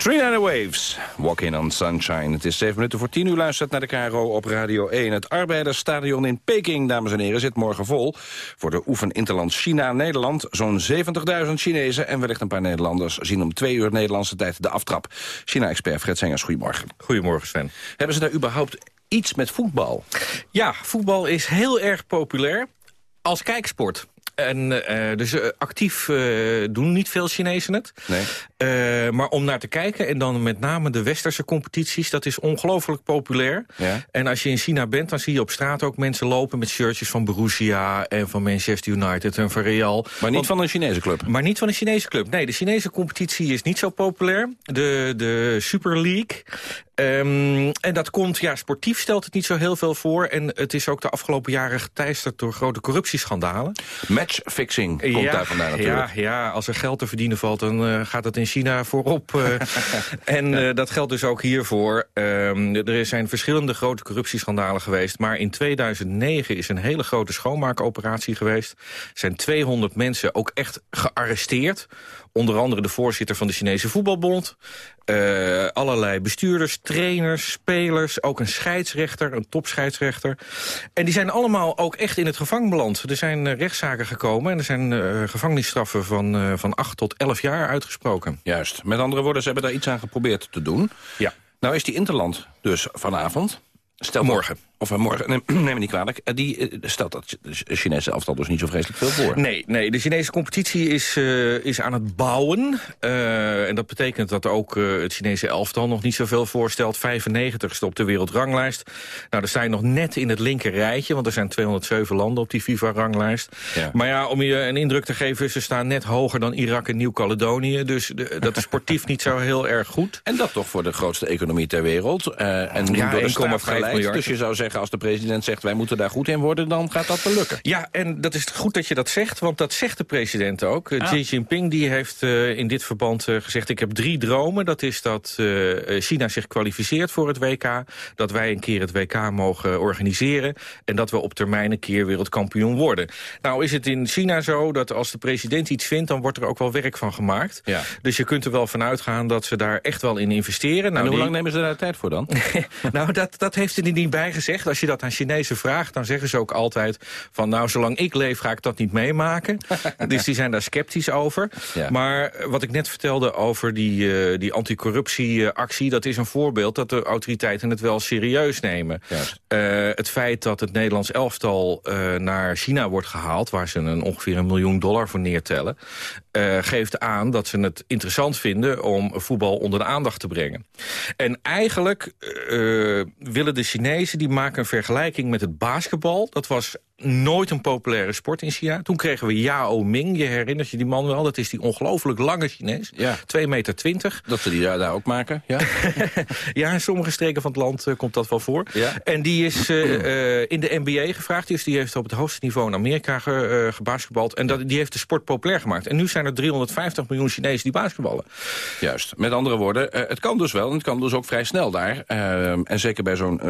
And the Waves, Walk in on Sunshine. Het is 7 minuten voor 10 uur luistert naar de KRO op Radio 1. Het Arbeidersstadion in Peking, dames en heren, zit morgen vol... voor de oefen Interland China-Nederland. Zo'n 70.000 Chinezen en wellicht een paar Nederlanders... zien om twee uur Nederlandse tijd de aftrap. China-expert Fred Sengers, goedemorgen. Goedemorgen, Sven. Hebben ze daar überhaupt iets met voetbal? Ja, voetbal is heel erg populair als kijksport. En uh, dus uh, actief uh, doen niet veel Chinezen het. Nee. Maar om naar te kijken, en dan met name de westerse competities... dat is ongelooflijk populair. Ja. En als je in China bent, dan zie je op straat ook mensen lopen... met shirtjes van Borussia en van Manchester United en van Real. Maar niet Want, van een Chinese club? Maar niet van een Chinese club. Nee, de Chinese competitie is niet zo populair. De, de Super League... Um, en dat komt, ja, sportief stelt het niet zo heel veel voor. En het is ook de afgelopen jaren geteisterd door grote corruptieschandalen. Matchfixing komt ja, daar vandaan natuurlijk. Ja, ja, als er geld te verdienen valt, dan uh, gaat dat in China voorop. Uh, en uh, dat geldt dus ook hiervoor. Um, er zijn verschillende grote corruptieschandalen geweest. Maar in 2009 is een hele grote schoonmaakoperatie geweest. Er zijn 200 mensen ook echt gearresteerd onder andere de voorzitter van de Chinese Voetbalbond. Uh, allerlei bestuurders, trainers, spelers, ook een scheidsrechter, een topscheidsrechter. En die zijn allemaal ook echt in het gevangen beland. Er zijn uh, rechtszaken gekomen en er zijn uh, gevangenisstraffen van, van 8 tot 11 jaar uitgesproken. Juist. Met andere woorden, ze hebben daar iets aan geprobeerd te doen. Ja. Nou is die Interland dus vanavond. Stel morgen. Of morgen, neem, me niet kwalijk. Die stelt dat de Chinese elftal dus niet zo vreselijk veel voor. Nee, nee de Chinese competitie is, uh, is aan het bouwen. Uh, en dat betekent dat ook uh, het Chinese elftal nog niet zoveel voorstelt. 95ste op de wereldranglijst. Nou, daar sta je nog net in het linker rijtje. Want er zijn 207 landen op die FIFA-ranglijst. Ja. Maar ja, om je een indruk te geven... ze staan net hoger dan Irak en Nieuw-Caledonië. Dus de, dat is sportief niet zo heel erg goed. En dat toch voor de grootste economie ter wereld. en ja, 1,5 miljard. Dus je zou zeggen als de president zegt... wij moeten daar goed in worden, dan gaat dat wel lukken. Ja, en dat is goed dat je dat zegt, want dat zegt de president ook. Ah. Xi Jinping die heeft uh, in dit verband uh, gezegd... ik heb drie dromen. Dat is dat uh, China zich kwalificeert voor het WK... dat wij een keer het WK mogen organiseren... en dat we op termijn een keer wereldkampioen worden. Nou is het in China zo dat als de president iets vindt... dan wordt er ook wel werk van gemaakt. Ja. Dus je kunt er wel van uitgaan dat ze daar echt wel in investeren. Nou, en hoe die... lang nemen ze daar tijd voor dan? nou, dat, dat heeft er niet bij gezegd. Als je dat aan Chinezen vraagt, dan zeggen ze ook altijd... van nou, zolang ik leef ga ik dat niet meemaken. dus die zijn daar sceptisch over. Ja. Maar wat ik net vertelde over die, uh, die anticorruptieactie... dat is een voorbeeld dat de autoriteiten het wel serieus nemen. Uh, het feit dat het Nederlands elftal uh, naar China wordt gehaald... waar ze een, ongeveer een miljoen dollar voor neertellen... geeft aan dat ze het interessant vinden om voetbal onder de aandacht te brengen. En eigenlijk willen de Chinezen, die maken een vergelijking met het basketbal. Dat was nooit een populaire sport in China. Toen kregen we Yao Ming, je herinnert je die man wel? Dat is die ongelooflijk lange Chinees, ja. 2 meter 20. Dat ze die daar, daar ook maken, ja? ja, in sommige streken van het land uh, komt dat wel voor. Ja. En die is uh, uh, in de NBA gevraagd, dus die heeft op het hoogste niveau in Amerika ge, gebasketbald. En dat, die heeft de sport populair gemaakt. En nu zijn er 350 miljoen Chinezen die basketballen. Juist, met andere woorden, het kan dus wel en het kan dus ook vrij snel daar. en zeker bij zo'n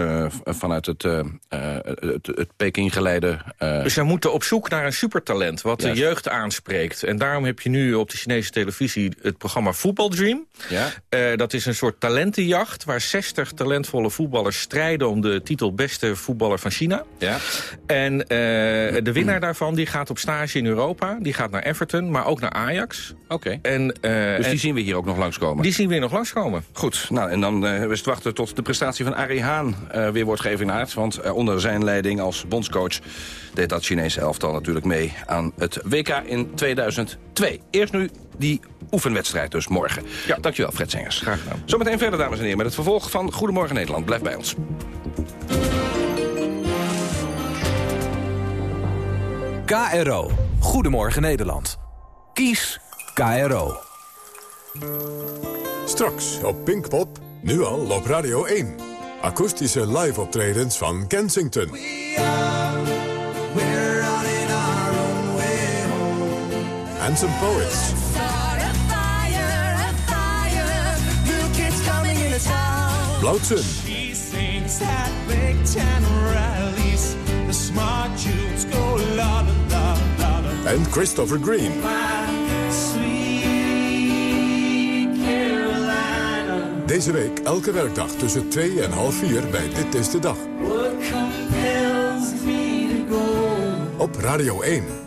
vanuit het, het, het Peking geleide uh... Dus zij moeten op zoek naar een supertalent wat Juist. de jeugd aanspreekt. En daarom heb je nu op de Chinese televisie het programma Voetbal Dream. Ja. Uh, dat is een soort talentenjacht waar 60 talentvolle voetballers strijden om de titel beste voetballer van China. Ja. En uh, de winnaar daarvan die gaat op stage in Europa. Die gaat naar Everton, maar ook naar Ajax. Oké. En, dus die en, zien we hier ook nog langskomen? Die zien we hier nog langskomen. Goed, nou en dan is het wachten tot de prestatie van Arie Haan weer wordt geëvenaard. Want onder zijn leiding als bondscoach deed dat Chinese elftal natuurlijk mee aan het WK in 2002. Eerst nu die oefenwedstrijd dus morgen. Ja. Dankjewel Fred Sengers. Graag gedaan. Zometeen verder dames en heren met het vervolg van Goedemorgen Nederland. Blijf bij ons. KRO. Goedemorgen Nederland. Kies KRO. Straks op Pinkpop, nu al op Radio 1. Akoestische live optredens van Kensington. Some poets. Blauwtsen. En Christopher Green. Deze week elke werkdag tussen 2 en half 4 bij Dit is de Dag. Op Radio 1.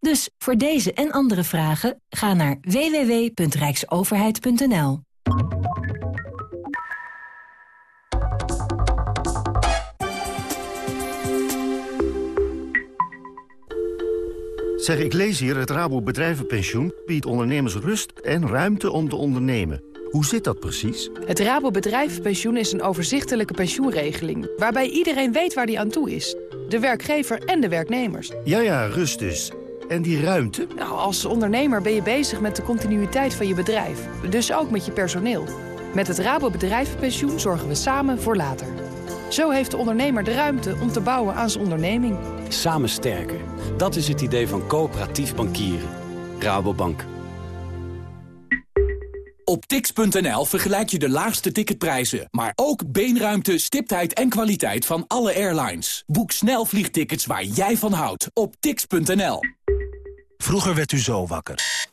Dus voor deze en andere vragen ga naar www.rijksoverheid.nl. Zeg, ik lees hier, het Rabo Bedrijvenpensioen biedt ondernemers rust en ruimte om te ondernemen. Hoe zit dat precies? Het Rabo Bedrijvenpensioen is een overzichtelijke pensioenregeling... waarbij iedereen weet waar die aan toe is. De werkgever en de werknemers. Ja, ja, rust dus. En die ruimte? Nou, als ondernemer ben je bezig met de continuïteit van je bedrijf. Dus ook met je personeel. Met het Rabo Bedrijvenpensioen zorgen we samen voor later. Zo heeft de ondernemer de ruimte om te bouwen aan zijn onderneming. Samen sterker. Dat is het idee van coöperatief bankieren. Rabobank. Op tix.nl vergelijk je de laagste ticketprijzen, maar ook beenruimte, stiptheid en kwaliteit van alle airlines. Boek snel vliegtickets waar jij van houdt op tix.nl. Vroeger werd u zo wakker.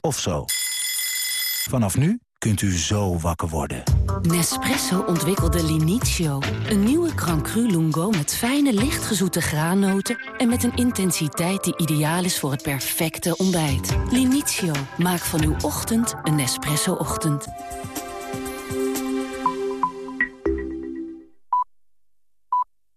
Of zo. Vanaf nu kunt u zo wakker worden. Nespresso ontwikkelde Linizio. Een nieuwe Cru Lungo met fijne, lichtgezoete graannoten... en met een intensiteit die ideaal is voor het perfecte ontbijt. Linizio, maak van uw ochtend een Nespresso-ochtend.